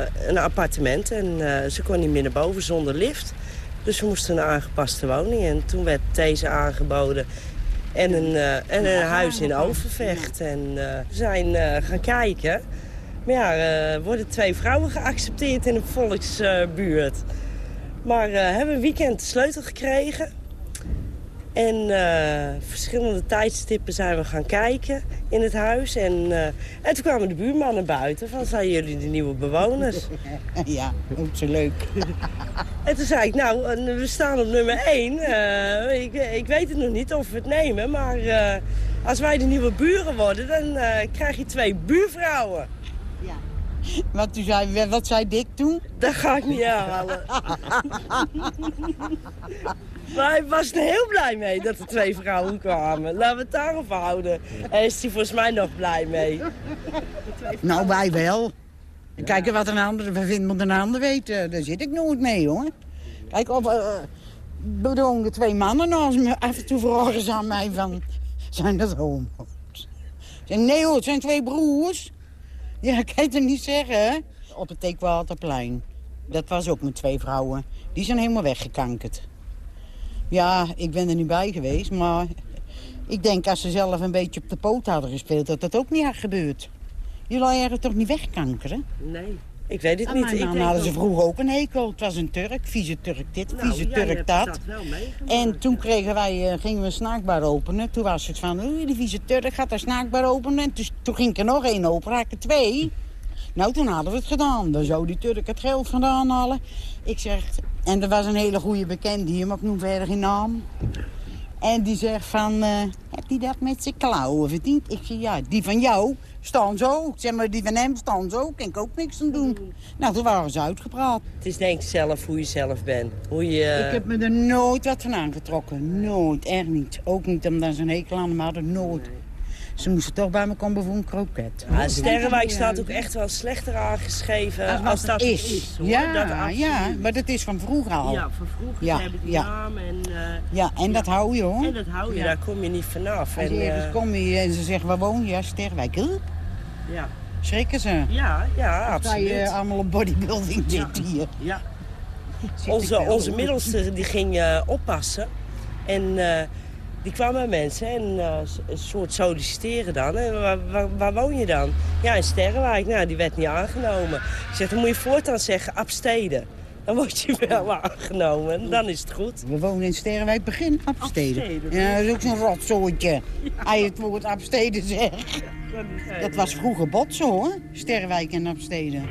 eh, een appartement en eh, ze kon niet meer naar boven zonder lift. Dus we moesten een aangepaste woning en toen werd deze aangeboden. En een, eh, en een huis in Overvecht. En eh, we zijn eh, gaan kijken. Maar ja, er worden twee vrouwen geaccepteerd in een volksbuurt. Maar eh hebben een weekend de sleutel gekregen. En eh, verschillende tijdstippen zijn we gaan kijken in het huis. En, eh, en toen kwamen de buurmannen buiten van, zijn jullie de nieuwe bewoners? Ja, ook zo leuk. en toen zei ik, nou, eh, we staan op nummer 1. ik, ik weet het nog niet of we het nemen, maar eh, als wij de nieuwe buren worden, dan eh, krijg je twee buurvrouwen. Wat, toen zei, wat zei Dick toen? Dat ga ik niet herhalen. maar hij was er heel blij mee dat er twee vrouwen kwamen. Laten we het daarop houden. Daar is hij volgens mij nog blij mee. Nou, wij wel. Kijk, wat een ander vindt, moet een ander weten. Daar zit ik nooit mee, hoor. Kijk, of, uh, twee mannen naast me. Af en toe vragen ze aan mij van, zijn dat homo's? Nee hoor, het zijn twee broers. Ja, ik kan het niet zeggen, hè? Op het Teekwaterplein. Dat was ook met twee vrouwen. Die zijn helemaal weggekankerd. Ja, ik ben er niet bij geweest, maar... Ik denk als ze zelf een beetje op de poot hadden gespeeld... dat dat ook niet had gebeurd. Jullie hadden toch niet wegkankeren? Nee, ik weet het Aan niet. denk hadden ze vroeger ook een hekel. Het was een Turk, vieze Turk dit, Nou, vieze Turk dat. dat wel meegemaakt. En toen kregen wij, eh, gingen we een snaakbar openen. Toen was het van, oei, die vieze Turk gaat een snaakbar openen. En toen, toen ging ik er nog één open, raakte twee. Nou, toen hadden we het gedaan. Dan zou die Turk het geld vandaan halen. Ik zeg, en er was een hele goede bekende hier, maar ik noem verder geen naam. En die zegt van, eh, heb hij dat met zijn klauwen verdiend? Ik zeg, ja, die van jou staan zo. Ik zeg, maar die van hem staan zo. Kan ik ook niks aan doen. Nou, toen waren ze uitgepraat. Het is denk ik zelf hoe je zelf bent. Hoe je... Ik heb me er nooit wat van aangetrokken. Nooit, echt niet. Ook niet omdat ze een hekel aan hem hadden, nooit. Ze moesten toch bij me komen voor een kroket. Ja, Sterrenwijk staat ook echt wel slechter aangeschreven Als als, dat is. hoor. Ja, dat absoluut. ja, maar dat is van vroeger al. Ja, van vroeger Ja, hebben die ja. naam en... eh, Ja, en dat hou je hoor. En dat hou je, daar kom je niet vanaf. En, ergens eh, kom je en ze zeggen, waar woon je? Ja, Sterrenwijk. Huh? ja. Schrikken ze. Ja, ja, Dan sta je absoluut. allemaal op bodybuilding zitten hier. Ja. Zit Onze, onze middelste die ging eh, oppassen. En Die kwam bij mensen en eh, een soort solliciteren dan. En waar, waar, waar woon je dan? Ja, in Sterrenwijk. Nou, die werd niet aangenomen. Ik zeg, dan moet je voortaan zeggen, Absteden. Dan word je wel aangenomen. En dan is het goed. We wonen in Sterrenwijk, begin Absteden. Ja, dat is ook zo'n rotzooitje. Als je het woord Absteden zegt. Dat was vroeger botsen hoor, Sterrenwijk en Absteden.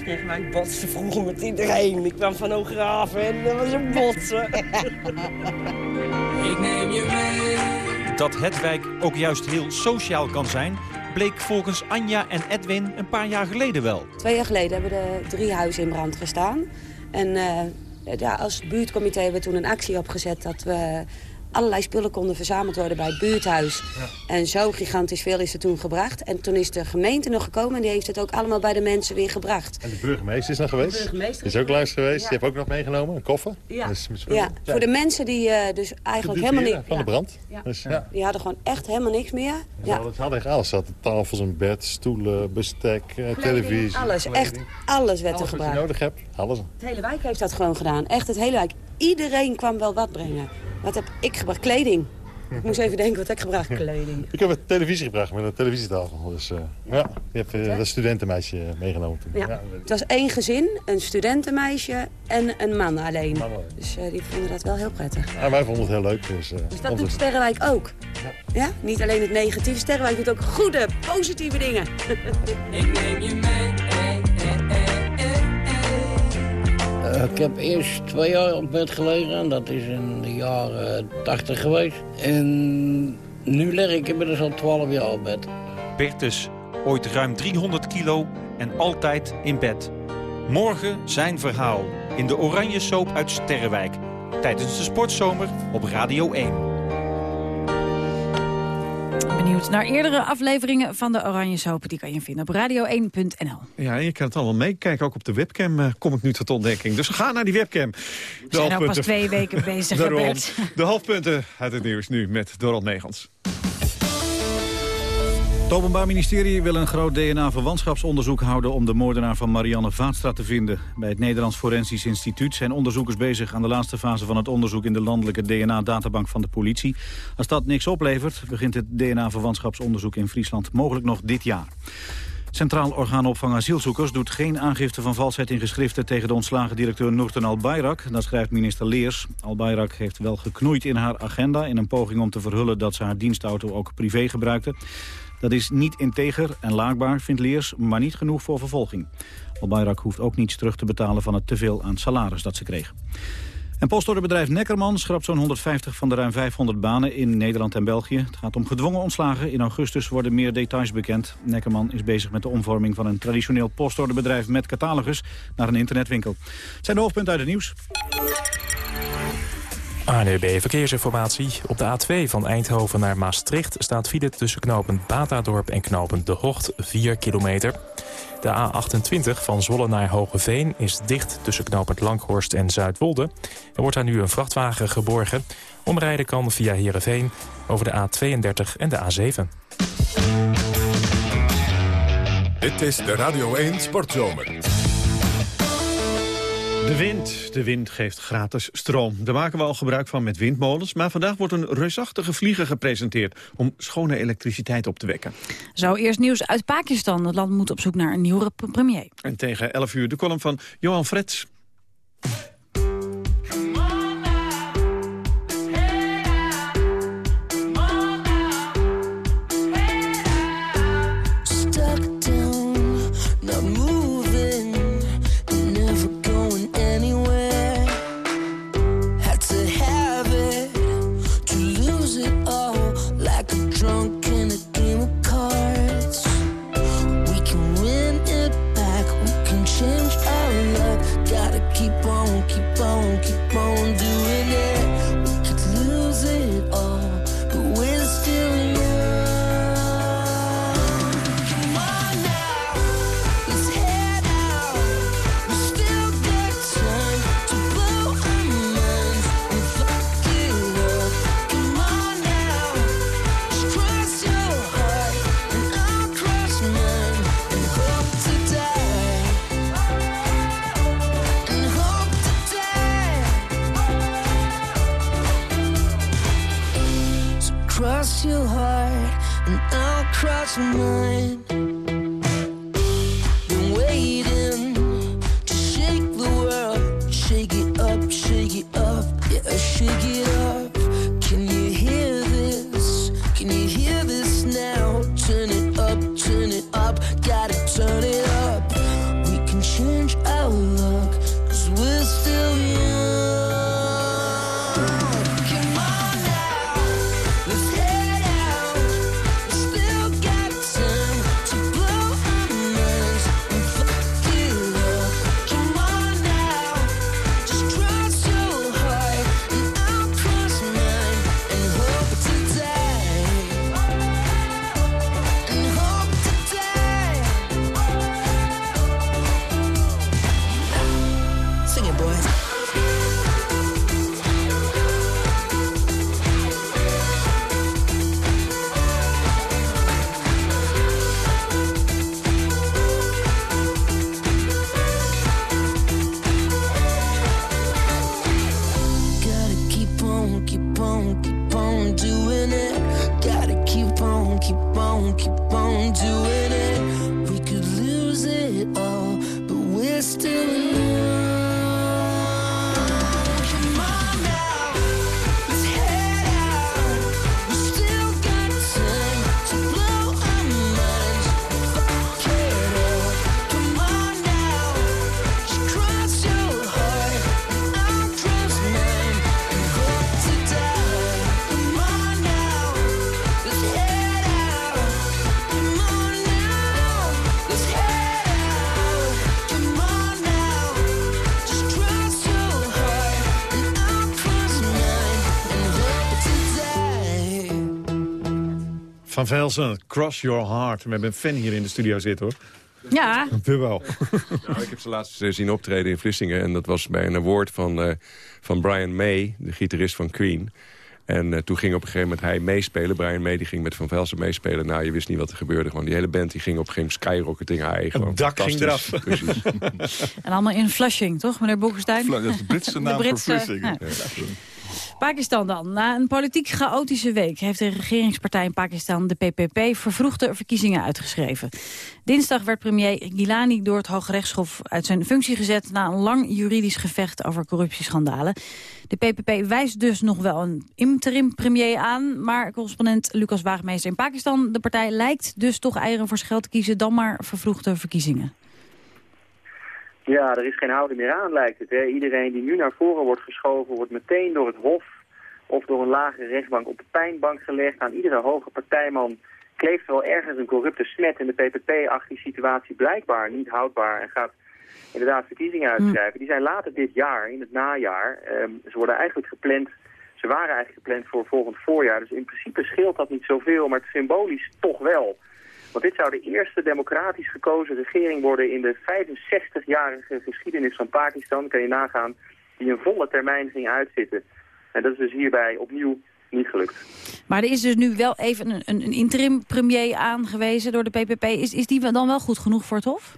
Sterrenwijk botste vroeger met iedereen. Ik kwam van Hoograven en dat was een botsen. Ik neem je mee. Dat het wijk ook juist heel sociaal kan zijn... bleek volgens Anja en Edwin een paar jaar geleden wel. Twee jaar geleden hebben er drie huizen in brand gestaan. En eh, ja, als buurtcomité hebben we toen een actie opgezet... dat we allerlei spullen konden verzameld worden bij het buurthuis. En zo gigantisch veel is er toen gebracht. En toen is de gemeente nog gekomen en die heeft het ook allemaal bij de mensen weer gebracht. En de burgemeester is nog geweest? De burgemeester is ook langs geweest. Ja. Die heeft ook nog meegenomen, een koffer. Ja, Dus ja voor de mensen die eh, dus eigenlijk helemaal niet... Van de brand. Ja. Dus, ja. Die hadden gewoon echt helemaal niks meer. Ja. Het hadden echt alles. Ze hadden tafels, een bed, stoelen, bestek, eh, Kleding, televisie. Alles, kleding. echt alles werd er Alles wat je gebruikt. nodig hebt, alles. Het hele wijk heeft dat gewoon gedaan. Echt het hele wijk. Iedereen kwam wel wat brengen. Wat heb ik gebracht? Kleding. Ik moest even denken, wat heb ik gebracht? Kleding. Ik heb een televisie gebracht met een televisietafel. Dus uh, ja, die heeft uh, dat studentenmeisje meegenomen toen. Ja. Het was één gezin, een studentenmeisje en een man alleen. Dus uh, die vonden dat wel heel prettig. Ja, wij vonden het heel leuk. Dus, dus dat doet Sterrenwijk ook. Ja. Niet alleen het negatieve. Sterrenwijk doet ook goede, positieve dingen. Ik neem je mee. Ik heb eerst twee jaar op bed gelegen. En dat is in de jaren tachtig geweest. En nu lig ik inmiddels al 12 jaar op bed. Bertus, ooit ruim 300 kilo en altijd in bed. Morgen zijn verhaal in de Oranje Soap uit Sterrenwijk. Tijdens de sportzomer op Radio 1. Benieuwd naar eerdere afleveringen van de Oranje Soap. Die kan je vinden op radio1.nl. Ja, en je kan het allemaal meekijken. Ook op de webcam uh, kom ik nu tot ontdekking. Dus ga naar die webcam. We zijn al pas twee weken bezig, Daarom. De hoofdpunten uit het nieuws nu met Dorald Megens. Het Openbaar Ministerie wil een groot DNA-verwantschapsonderzoek houden... om de moordenaar van Marianne Vaatstra te vinden. Bij het Nederlands Forensisch Instituut zijn onderzoekers bezig... aan de laatste fase van het onderzoek in de landelijke DNA-databank van de politie. Als dat niks oplevert, begint het DNA-verwantschapsonderzoek in Friesland mogelijk nog dit jaar. Centraal Orgaan Opvang Asielzoekers doet geen aangifte van valsheid in geschriften tegen de ontslagen directeur Noorten Al-Bayrak. Dat schrijft minister Leers. Al-Bayrak heeft wel geknoeid in haar agenda in een poging om te verhullen dat ze haar dienstauto ook privé gebruikte. Dat is niet integer en laakbaar, vindt Leers, maar niet genoeg voor vervolging. Al-Bayrak hoeft ook niets terug te betalen van het teveel aan salaris dat ze kreeg. En postorderbedrijf Neckerman schrapt zo'n 150 van de ruim 500 banen in Nederland en België. Het gaat om gedwongen ontslagen. In augustus worden meer details bekend. Neckerman is bezig met de omvorming van een traditioneel postorderbedrijf met catalogus naar een internetwinkel. Het zijn de hoofdpunten uit het nieuws. ANUB Verkeersinformatie. Op de A2 van Eindhoven naar Maastricht staat file tussen knopend Batadorp en knopend De Hocht 4 kilometer. De A28 van Zwolle naar Hogeveen is dicht tussen knopend Langhorst en Zuidwolde. Er wordt daar nu een vrachtwagen geborgen. Omrijden kan via Heerenveen over de A32 en de A7. Dit is de Radio 1 Sportzomer. De wind. De wind geeft gratis stroom. Daar maken we al gebruik van met windmolens. Maar vandaag wordt een reusachtige vlieger gepresenteerd... om schone elektriciteit op te wekken. Zo eerst nieuws uit Pakistan. Het land moet op zoek naar een nieuwe premier. En tegen 11 uur de column van Johan Frets. Van Velsen, Cross Your Heart. We hebben een fan hier in de studio zitten, hoor. Ja. Wel. Nou, ik heb ze laatst eh, zien optreden in Vlissingen. En dat was bij een award van, eh, van Brian May, de gitarist van Queen. En eh, toen ging op een gegeven moment hij meespelen. Brian May die ging met Van Velsen meespelen. Nou, je wist niet wat er gebeurde. Gewoon die hele band die ging op een gegeven moment skyrocketing high. Gewoon Het dak ging eraf. En allemaal in Flushing, toch, meneer Boekenstein? Dat is de Britse naam Britse, voor Vlissingen. ja. Pakistan dan. Na een politiek chaotische week heeft de regeringspartij in Pakistan, de PPP, vervroegde verkiezingen uitgeschreven. Dinsdag werd premier Gilani door het Hooggerechtshof uit zijn functie gezet na een lang juridisch gevecht over corruptieschandalen. De PPP wijst dus nog wel een interim premier aan, maar correspondent Lucas Waagmeester in Pakistan, de partij lijkt dus toch eieren voor schel te kiezen dan maar vervroegde verkiezingen. Ja, er is geen houden meer aan, lijkt het. Hè. Iedereen die nu naar voren wordt geschoven, wordt meteen door het Hof of door een lagere rechtbank op de pijnbank gelegd. Aan iedere hoge partijman kleeft wel ergens een corrupte smet. En de PPP acht die situatie blijkbaar niet houdbaar en gaat inderdaad verkiezingen uitschrijven. Die zijn later dit jaar, in het najaar. Ehm, ze worden eigenlijk gepland, ze waren eigenlijk gepland voor volgend voorjaar. Dus in principe scheelt dat niet zoveel, maar symbolisch toch wel. Want dit zou de eerste democratisch gekozen regering worden in de 65-jarige geschiedenis van Pakistan. Kan je nagaan, die een volle termijn ging uitzitten. En dat is dus hierbij opnieuw niet gelukt. Maar er is dus nu wel even een, een, interim premier aangewezen door de PPP. Is, is die dan wel goed genoeg voor het Hof?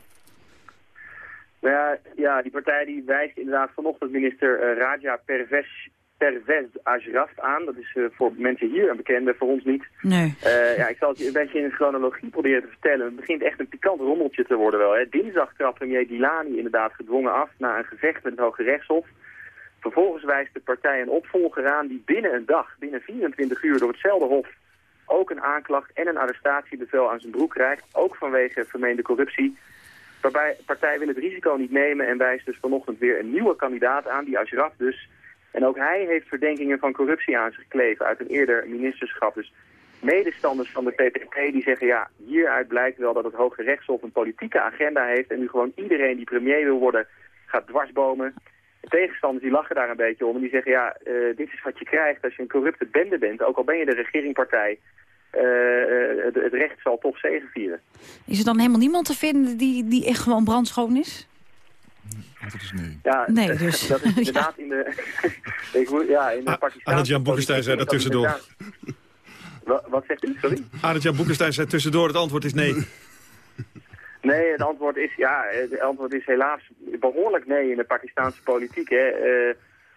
Nou ja, ja, die partij die wijst inderdaad vanochtend minister eh, Raja Pervez, Pervez Ashraf aan. Dat is eh, voor mensen hier een bekende, voor ons niet. Nee. Eh, ja, ik zal het je een beetje in chronologie proberen te vertellen. Het begint echt een pikant rommeltje te worden wel. Hè. Dinsdag trad premier Gilani inderdaad gedwongen af na een gevecht met het Hoge Rechtshof. Vervolgens wijst de partij een opvolger aan die binnen een dag, binnen 24 uur door hetzelfde hof ook een aanklacht en een arrestatiebevel aan zijn broek krijgt. Ook vanwege vermeende corruptie. Waarbij de partij wil het risico niet nemen en wijst dus vanochtend weer een nieuwe kandidaat aan, die Ashraf dus. En ook hij heeft verdenkingen van corruptie aan zich gekleven uit een eerder ministerschap. Dus medestanders van de PPP die zeggen ja, hieruit blijkt wel dat het Hoge Rechtshof een politieke agenda heeft en nu gewoon iedereen die premier wil worden gaat dwarsbomen. De tegenstanders die lachen daar een beetje om en die zeggen ja, eh, dit is wat je krijgt als je een corrupte bende bent, ook al ben je de regeringpartij. eh, eh, het, recht zal toch zegevieren. Is er dan helemaal niemand te vinden die, die echt gewoon brandschoon is? Dat is nee. Ja, Nee, dus. dat is inderdaad in de, ik, moet- ja, in de Pakistaanse Arend-Jan Boekenstein zei dat tussendoor. Wat zegt u? Sorry? Arend-Jan Boekenstein zei tussendoor, het antwoord is nee. Nee, het antwoord is, ja, het antwoord is helaas behoorlijk nee in de Pakistanse politiek. Hè. Eh,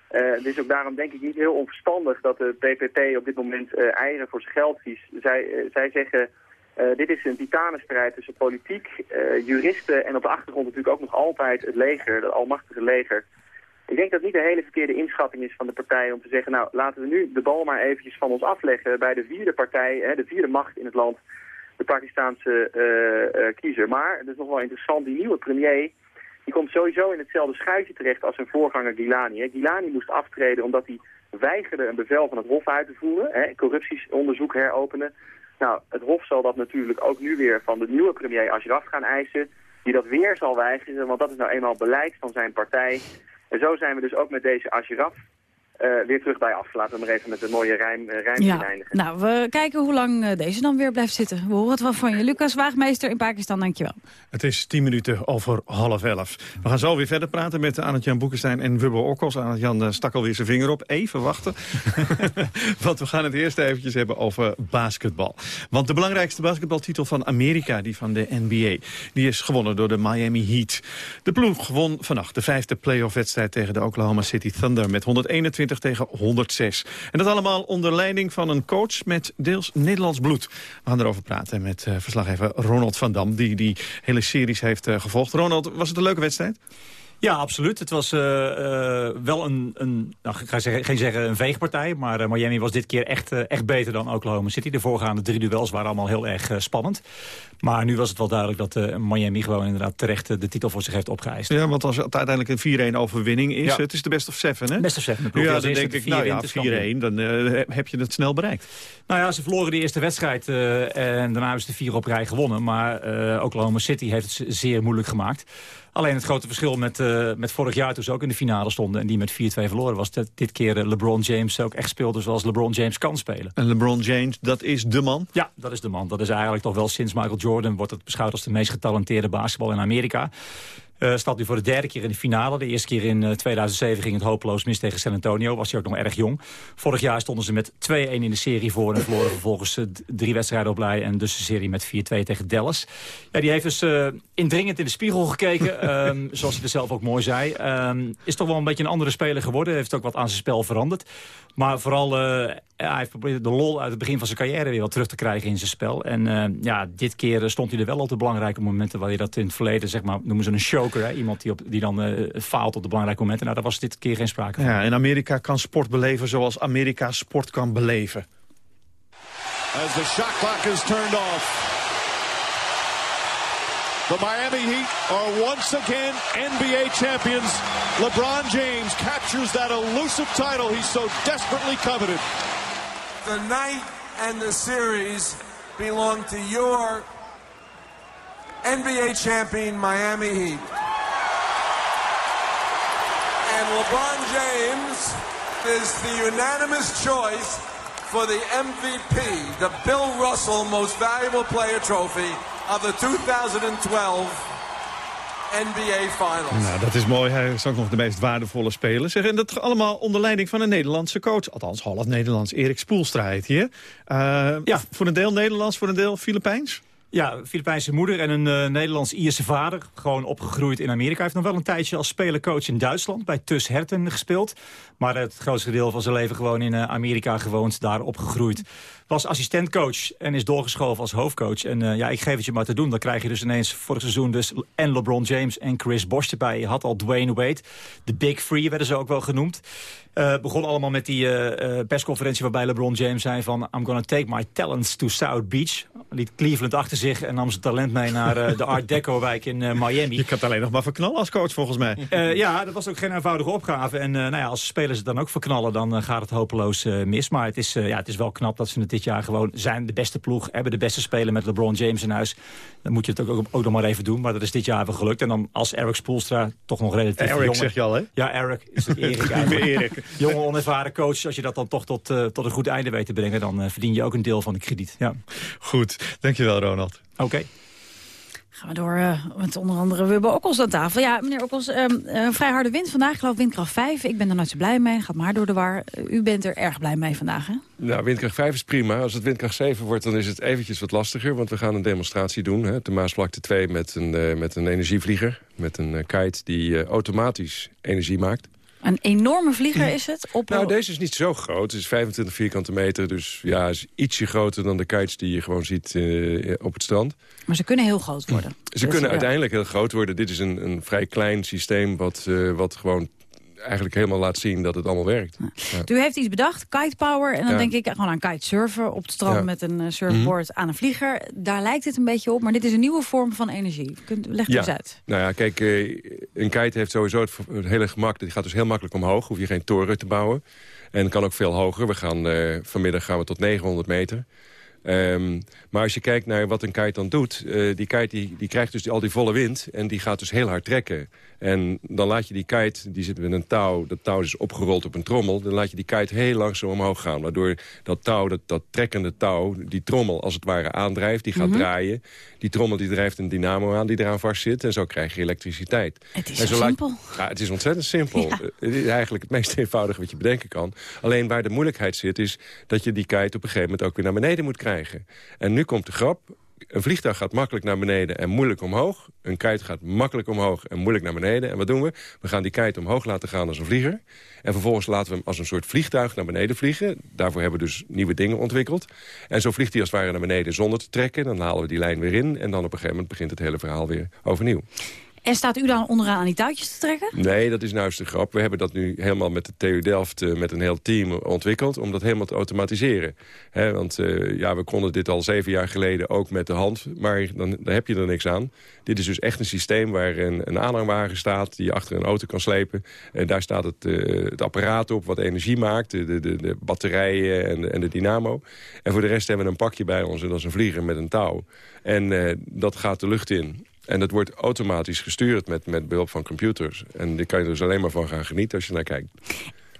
Eh, het is ook daarom denk ik niet heel onverstandig dat de PPP op dit moment eh, eieren voor zijn geld kiest. Zij, eh, zij zeggen, eh, dit is een titanenstrijd tussen politiek, eh, juristen en op de achtergrond natuurlijk ook nog altijd het leger, het almachtige leger. Ik denk dat het niet een hele verkeerde inschatting is van de partij om te zeggen, nou laten we nu de bal maar eventjes van ons afleggen bij de vierde partij, hè, de vierde macht in het land, de Pakistaanse eh, kiezer. Maar, het is nog wel interessant, die nieuwe premier, die komt sowieso in hetzelfde schuitje terecht als zijn voorganger Gilani. Hè. Gilani moest aftreden omdat hij weigerde een bevel van het Hof uit te voeren, hè, corruptiesonderzoek heropenen. Nou, het Hof zal dat natuurlijk ook nu weer van de nieuwe premier Ashraf gaan eisen, die dat weer zal weigeren, want dat is nou eenmaal beleid van zijn partij. En zo zijn we dus ook met deze Ashraf eh, weer terug bij af. Laten we maar even met een mooie rijm, uh, rijmpje Ja, eindigen. nou, we kijken hoe lang eh, deze dan weer blijft zitten. We horen het wel van je. Lucas Waagmeester in Pakistan, dankjewel. Het is tien minuten over half elf. We gaan zo weer verder praten met Anat-Jan Boekenstein en Wubbo Okkels. Anat-Jan eh, stak alweer zijn vinger op. Even wachten. Want we gaan het eerst eventjes hebben over basketbal. Want de belangrijkste basketbaltitel van Amerika, die van de NBA... die is gewonnen door de Miami Heat. De ploeg won vannacht de vijfde playoff-wedstrijd... tegen de Oklahoma City Thunder met 121 tegen 106. En dat allemaal onder leiding van een coach met deels Nederlands bloed. We gaan erover praten met eh, verslaggever Ronald van Dam... die die hele series heeft eh, gevolgd. Ronald, was het een leuke wedstrijd? Ja, absoluut. Het was eh, eh, wel een, een nou, ik ga zeggen, geen zeggen een veegpartij, maar eh, Miami was dit keer echt, echt beter dan Oklahoma City. De voorgaande drie duels waren allemaal heel erg spannend. Maar nu was het wel duidelijk dat Miami gewoon inderdaad terecht de titel voor zich heeft opgeëist. Ja, want als het uiteindelijk een 4-1 overwinning is... Ja. het is de best of seven, hè? Best of seven. de Ja, dan denk ik, de nou 4 ja, wint, is kampioen. 4-1, dan heb je het snel bereikt. Nou ja, ze verloren die eerste wedstrijd en daarna hebben ze de vier op rij gewonnen. Maar Oklahoma City heeft het ze- zeer moeilijk gemaakt. Alleen het grote verschil met, eh, met vorig jaar toen ze ook in de finale stonden... en die met 4-2 verloren was dat dit keer eh, LeBron James ook echt speelde zoals LeBron James kan spelen. En LeBron James, dat is de man? Ja, dat is de man. Dat is eigenlijk toch wel sinds Michael Jordan... wordt het beschouwd als de meest getalenteerde basketbal in Amerika. Eh staat nu voor de derde keer in de finale. De eerste keer in eh, 2007 ging het hopeloos mis tegen San Antonio. Was hij ook nog erg jong. Vorig jaar stonden ze met 2-1 in de serie voor... en verloren vervolgens eh, drie wedstrijden op rij... en dus de serie met 4-2 tegen Dallas. Ja, die heeft dus eh, indringend in de spiegel gekeken. ehm, zoals hij er zelf ook mooi zei. Ehm, is toch wel een beetje een andere speler geworden. Heeft ook wat aan zijn spel veranderd. Maar vooral, eh, hij heeft geprobeerd de lol uit het begin van zijn carrière... weer wat terug te krijgen in zijn spel. En eh, ja, dit keer eh, stond hij er wel op de belangrijke momenten... waar je dat in het verleden, zeg maar, noemen ze een choker. Hè? Iemand die, op, die dan eh, faalt op de belangrijke momenten. Nou, daar was dit keer geen sprake van. Ja, en Amerika kan sport beleven zoals Amerika sport kan beleven. as the shot clock is turned off. The Miami Heat are once again NBA champions. LeBron James captures that elusive title he so desperately coveted. The night and the series belong to your NBA champion Miami Heat. And LeBron James is the unanimous choice for the MVP, the Bill Russell Most Valuable Player Trophy of the 2012 NBA Finals. Nou, dat is mooi. Hij is ook nog de meest waardevolle speler. Zeg, en dat allemaal onder leiding van een Nederlandse coach. Althans, half Nederlands. Erik Spoelstra heet hier. ja. Voor een deel Nederlands, voor een deel Filipijns? Ja, Filipijnse moeder en een eh, Nederlands-Ierse vader. Gewoon opgegroeid in Amerika. Hij heeft nog wel een tijdje als spelercoach in Duitsland. Bij Tus Herten gespeeld. Maar het grootste deel van zijn leven gewoon in eh, Amerika gewoond. Daar opgegroeid. Was assistentcoach en is doorgeschoven als hoofdcoach. En eh, ja, ik geef het je maar te doen. Dan krijg je dus ineens vorig seizoen dus en LeBron James en Chris Bosh erbij. Je had al Dwayne Wade. De Big Three werden ze ook wel genoemd. Begon allemaal met die persconferentie waarbij LeBron James zei van... I'm gonna take my talents to South Beach. Liet Cleveland achter zich en nam zijn talent mee naar eh, de Art Deco-wijk in eh, Miami. Je kan het alleen nog maar verknallen als coach, volgens mij. Eh, ja, dat was ook geen eenvoudige opgave. En nou ja, als spelers het dan ook verknallen, dan gaat het hopeloos mis. Maar het is, ja, het is wel knap dat ze het dit jaar gewoon zijn. De beste ploeg, hebben de beste speler met LeBron James in huis. Dan moet je het ook, ook nog maar even doen. Maar dat is dit jaar wel gelukt. En dan als Eric Spoelstra, toch nog relatief Eric jong. zeg je al, hè? Ja, Eric. Is het Erik eigenlijk. Erik. Jonge, onervaren coach. Als je dat dan toch tot, tot een goed einde weet te brengen... dan verdien je ook een deel van de krediet. Ja. Goed, dankjewel Ronald. Oké. Gaan we door eh, met onder andere Wubbe Okkels aan tafel. Ja, meneer Okkels, ehm, eh, vrij harde wind vandaag. Ik geloof windkracht 5. Ik ben er nooit zo blij mee. Gaat maar door de war. Eh, u bent er erg blij mee vandaag, hè? Nou, windkracht 5 is prima. Als het windkracht 7 wordt, dan is het eventjes wat lastiger. Want we gaan een demonstratie doen. Hè, de Maasvlakte 2 met een, eh, met een energievlieger. Met een eh, kite die eh, automatisch energie maakt. Een enorme vlieger is het? Op, Nou, deze is niet zo groot. Het is 25 vierkante meter. Dus ja, is ietsje groter dan de kites die je gewoon ziet eh, op het strand. Maar ze kunnen heel groot worden. Ze Dus, kunnen ja. uiteindelijk heel groot worden. Dit is een, een vrij klein systeem wat, eh, wat gewoon eigenlijk helemaal laat zien dat het allemaal werkt. Ja. U heeft iets bedacht, kite power. En dan Ja. denk ik gewoon aan kitesurfen op het strand Ja. met een eh, surfboard aan een vlieger. Daar lijkt het een beetje op, maar dit is een nieuwe vorm van energie. Kunt, leg het eens uit. Nou ja, kijk, eh, een kite heeft sowieso het, het hele gemak. Die gaat dus heel makkelijk omhoog. Hoef je geen toren te bouwen. En kan ook veel hoger. We gaan, eh, vanmiddag gaan we tot 900 meter. Ehm, maar als je kijkt naar wat een kite dan doet... eh, die kite die, die krijgt dus al die volle wind en die gaat dus heel hard trekken. En dan laat je die kite, die zit met een touw... dat touw is opgerold op een trommel... dan laat je die kite heel langzaam omhoog gaan. Waardoor dat touw, dat, dat trekkende touw, die trommel als het ware aandrijft... die gaat Mhm. draaien. Die trommel die drijft een dynamo aan die eraan vast zit... en zo krijg je elektriciteit. Het is En zo laat- simpel. ja, het is ontzettend simpel. Ja. Eh, Het is eigenlijk het meest eenvoudige wat je bedenken kan. Alleen waar de moeilijkheid zit is dat je die kite op een gegeven moment ook weer naar beneden moet krijgen. En nu komt de grap. Een vliegtuig gaat makkelijk naar beneden en moeilijk omhoog. Een kite gaat makkelijk omhoog en moeilijk naar beneden. En wat doen we? We gaan die kite omhoog laten gaan als een vlieger. En vervolgens laten we hem als een soort vliegtuig naar beneden vliegen. Daarvoor hebben we dus nieuwe dingen ontwikkeld. En zo vliegt hij als het ware naar beneden zonder te trekken. Dan halen we die lijn weer in. En dan op een gegeven moment begint het hele verhaal weer overnieuw. En staat u dan onderaan aan die touwtjes te trekken? Nee, dat is nou de grap. We hebben dat nu helemaal met de TU Delft eh, met een heel team ontwikkeld... om dat helemaal te automatiseren. Want eh, ja, we konden dit al zeven jaar geleden ook met de hand... maar dan, heb je er niks aan. Dit is dus echt een systeem waar een, aanhangwagen staat... die je achter een auto kan slepen. En daar staat het, eh, het apparaat op wat energie maakt. De, de, de, batterijen en de, en de dynamo. En voor de rest hebben we een pakje bij ons... en dat is een vlieger met een touw. En dat gaat de lucht in. En dat wordt automatisch gestuurd met, met behulp van computers. En daar kan je dus alleen maar van gaan genieten als je naar kijkt.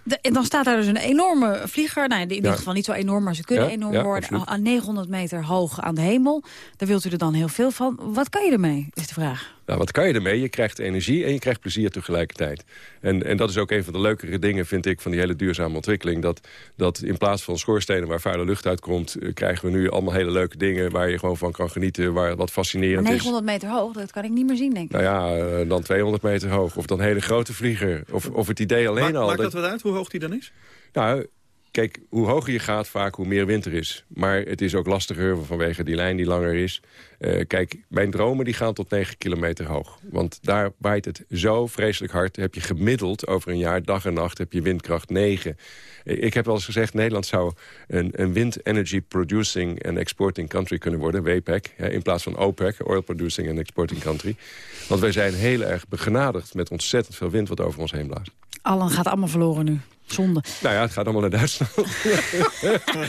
De- en dan staat daar dus een enorme vlieger. Nou, in ieder Ja. geval niet zo enorm, maar ze kunnen Ja, enorm ja, worden. Aan 900 meter hoog aan de hemel. Daar wilt u er dan heel veel van. Wat kan je ermee, is de vraag. Nou, wat kan je ermee? Je krijgt energie en je krijgt plezier tegelijkertijd. En, en dat is ook een van de leukere dingen, vind ik, van die hele duurzame ontwikkeling. Dat, dat in plaats van schoorstenen waar vuile lucht uitkomt... eh, krijgen we nu allemaal hele leuke dingen waar je gewoon van kan genieten. Waar wat Maar fascinerend is. 900 meter hoog, dat kan ik niet meer zien, denk ik. Nou ja, eh, dan 200 meter hoog. Of dan hele grote vlieger. Of, of het idee alleen Maakt, al... maakt dat- dat wat uit, hoe hoog die dan is? Nou, kijk, hoe hoger je gaat, vaak hoe meer wind er is. Maar het is ook lastiger vanwege die lijn die langer is. Eh, kijk, mijn dromen die gaan tot 9 kilometer hoog. Want daar waait het zo vreselijk hard. Heb je gemiddeld over een jaar, dag en nacht, heb je windkracht 9. Eh, Ik heb wel eens gezegd, Nederland zou een, een wind energy producing and exporting country kunnen worden, WPEC. In plaats van OPEC, oil producing and exporting country. Want wij zijn heel erg begenadigd met ontzettend veel wind wat over ons heen blaast. Allen gaat allemaal verloren nu. Zonde. Nou ja, het gaat allemaal naar Duitsland.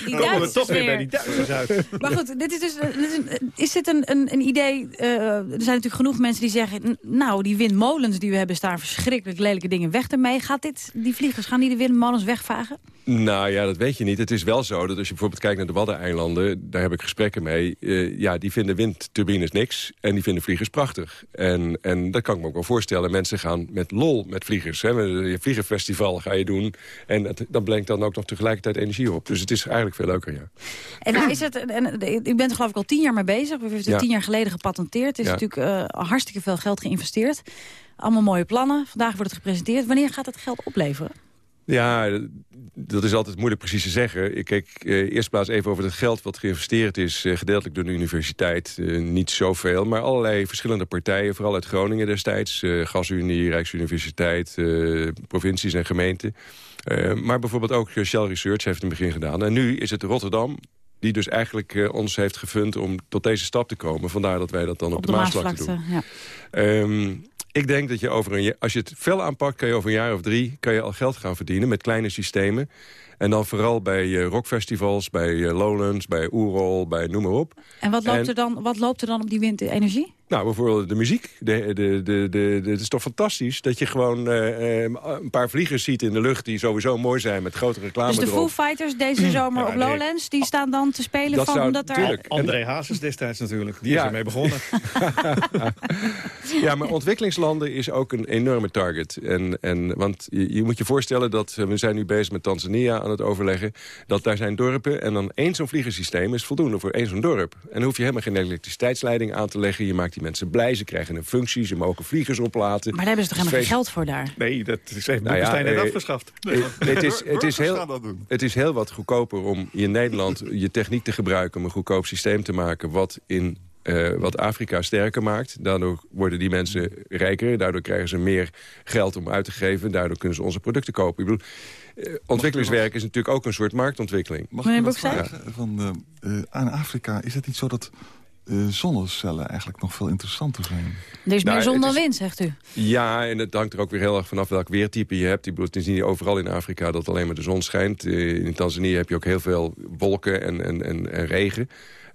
Die Komen we toch weer bij die Duitsers uit. Maar goed, dit is, dus, dit is, dit een, een, een idee... eh, er zijn natuurlijk genoeg mensen die zeggen... "N- nou, die windmolens die we hebben staan verschrikkelijk lelijke dingen weg ermee. Gaat dit, die vliegers, gaan die de windmolens wegvagen? Nou ja, dat weet je niet. Het is wel zo dat als je bijvoorbeeld kijkt naar de Waddeneilanden... daar heb ik gesprekken mee. eh, ja, die vinden windturbines niks en die vinden vliegers prachtig. En, en dat kan ik me ook wel voorstellen. Mensen gaan met lol met vliegers. Hè. Je vliegenfestival ga je doen. En het, dat brengt dan ook nog tegelijkertijd energie op. Dus het is eigenlijk veel leuker, ja. En nou is het, en, u bent er geloof ik al tien jaar mee bezig. U heeft het Ja. tien jaar geleden gepatenteerd. Er is Ja. natuurlijk eh, hartstikke veel geld geïnvesteerd. Allemaal mooie plannen. Vandaag wordt het gepresenteerd. Wanneer gaat het geld opleveren? Ja, dat is altijd moeilijk precies te zeggen. Ik kijk eh, eerst plaats even over het geld wat geïnvesteerd is... eh, gedeeltelijk door de universiteit, eh, niet zoveel... maar allerlei verschillende partijen, vooral uit Groningen destijds... eh, GasUnie, Rijksuniversiteit, eh, provincies en gemeenten. Eh, maar bijvoorbeeld ook Shell Research heeft in het begin gedaan. En nu is het Rotterdam die dus eigenlijk eh, ons heeft gefund om tot deze stap te komen. Vandaar dat wij dat dan op, Op de, de Maasvlakte doen. Ja. Ehm, ik denk dat je over een jaar, als je het fel aanpakt, kan je over een jaar of drie kan je al geld gaan verdienen met kleine systemen. En dan vooral bij eh, rockfestivals, bij eh, Lowlands, bij Oerol, bij noem maar op. En wat loopt, En- er, dan, wat loopt er dan op die windenergie? Nou, bijvoorbeeld de muziek. De, de, de, de, de- het is toch fantastisch dat je gewoon eh, eh, een paar vliegers ziet in de lucht... die sowieso mooi zijn met grote reclame Dus de erop. Foo Fighters deze zomer Ja, op nee. Lowlands... die staan dan te spelen Dat van zou- omdat er... tuurlijk. André Hazes destijds natuurlijk. Die Ja. is ermee begonnen. Ja, maar ontwikkelingslanden is ook een enorme target. En, en, want je, je moet je voorstellen dat eh, we zijn nu bezig met Tanzania aan het overleggen. Dat daar zijn dorpen en dan één zo'n vliegensysteem is voldoende voor één zo'n dorp. En dan hoef je helemaal geen elektriciteitsleiding aan te leggen. Je maakt die mensen blij, ze krijgen een functie, ze mogen vliegers oplaten. Maar daar hebben ze toch helemaal geen geld voor daar? Nee, dat is even Nou ja, net eh, afgeschaft. eh, het, is, het, is heel, het is heel wat goedkoper om in Nederland je techniek te gebruiken... om een goedkoop systeem te maken wat in eh, wat Afrika sterker maakt. Daardoor worden die mensen rijker. Daardoor krijgen ze meer geld om uit te geven. Daardoor kunnen ze onze producten kopen. Ik bedoel, eh, ontwikkelingswerk is natuurlijk ook een soort marktontwikkeling. Mag ik wat vragen? Van, eh, eh, aan Afrika, is het niet zo dat eh, zonnecellen eigenlijk nog veel interessanter zijn? Er is Nou, meer zon het dan is- wind, zegt u. Ja, en het hangt er ook weer heel erg vanaf welk weertype je hebt. Ik bedoel, het is niet overal in Afrika dat alleen maar de zon schijnt. Eh, In Tanzania heb je ook heel veel wolken en, en, en, en regen.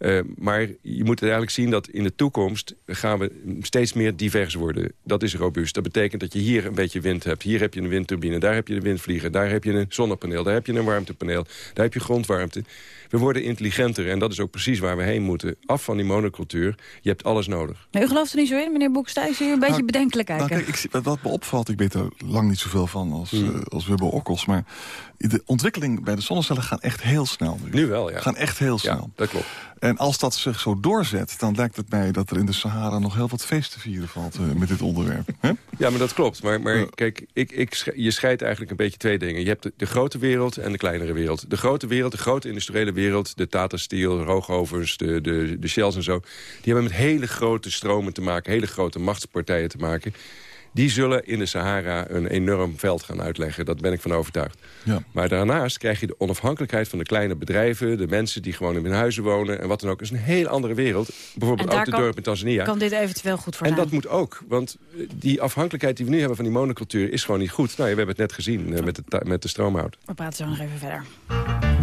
Eh, maar je moet eigenlijk zien dat in de toekomst gaan we steeds meer divers worden. Dat is robuust. Dat betekent dat je hier een beetje wind hebt. Hier heb je een windturbine, daar heb je een windvlieger... daar heb je een zonnepaneel, daar heb je een warmtepaneel... daar heb je grondwarmte. We worden intelligenter en dat is ook precies waar we heen moeten. Af van die monocultuur. Je hebt alles nodig. Nee, u gelooft er niet zo in, meneer zie u een beetje Nou, bedenkelijk kijken. Nou, kijk, ik, zie- wat- wat me opvalt, ik weet er lang niet zoveel van als, Hmm. eh, als Wubbo Okkels... maar de ontwikkeling bij de zonnecellen gaat echt heel snel nu. Nu wel, ja. Gaan echt heel snel. Ja, dat klopt. En als dat zich zo doorzet, dan lijkt het mij dat er in de Sahara... nog heel wat feest te vieren valt eh, met dit onderwerp. Ja, maar dat klopt. Maar, maar kijk, ik, ik, je scheidt eigenlijk een beetje twee dingen. Je hebt de, de grote wereld en de kleinere wereld. De grote wereld, de grote industriële wereld... de Tata Steel, de Roogovers, de, de, de Shells en zo... die hebben met hele grote stromen te maken... hele grote machtspartijen te maken... Die zullen in de Sahara een enorm veld gaan uitleggen. Dat ben ik van overtuigd. Ja. Maar daarnaast krijg je de onafhankelijkheid van de kleine bedrijven... de mensen die gewoon in hun huizen wonen en wat dan ook. Dat is een heel andere wereld. Bijvoorbeeld ook de kan- dorp in Tanzania. Kan dit eventueel goed voor En dat moet ook, want eh, die afhankelijkheid die we nu hebben van die monocultuur is gewoon niet goed. Nou, ja, we hebben het net gezien eh, met, de, met de stroomhout. We praten zo nog even verder.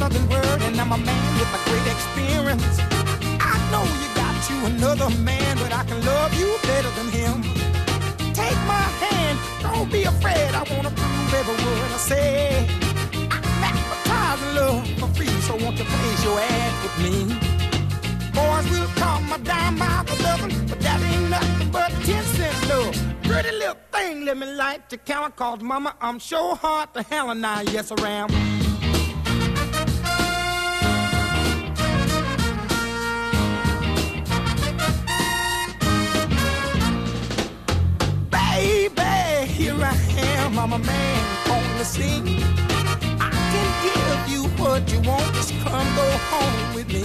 Louder than word, and I'm a man with a great experience. I know you got you another man, but I can love you better than him. Take my hand, don't be afraid. I wanna prove every word I say. I'm advertising love for free, so won't you place your ad with me? Boys will call my dime the dozen, but that ain't nothing but ten cent love. Pretty little thing, let me light the count, cause mama, I'm sure hard to hell and I yes around. Baby, am, I'm a man on the scene. I can give you what you want, just come go home with me.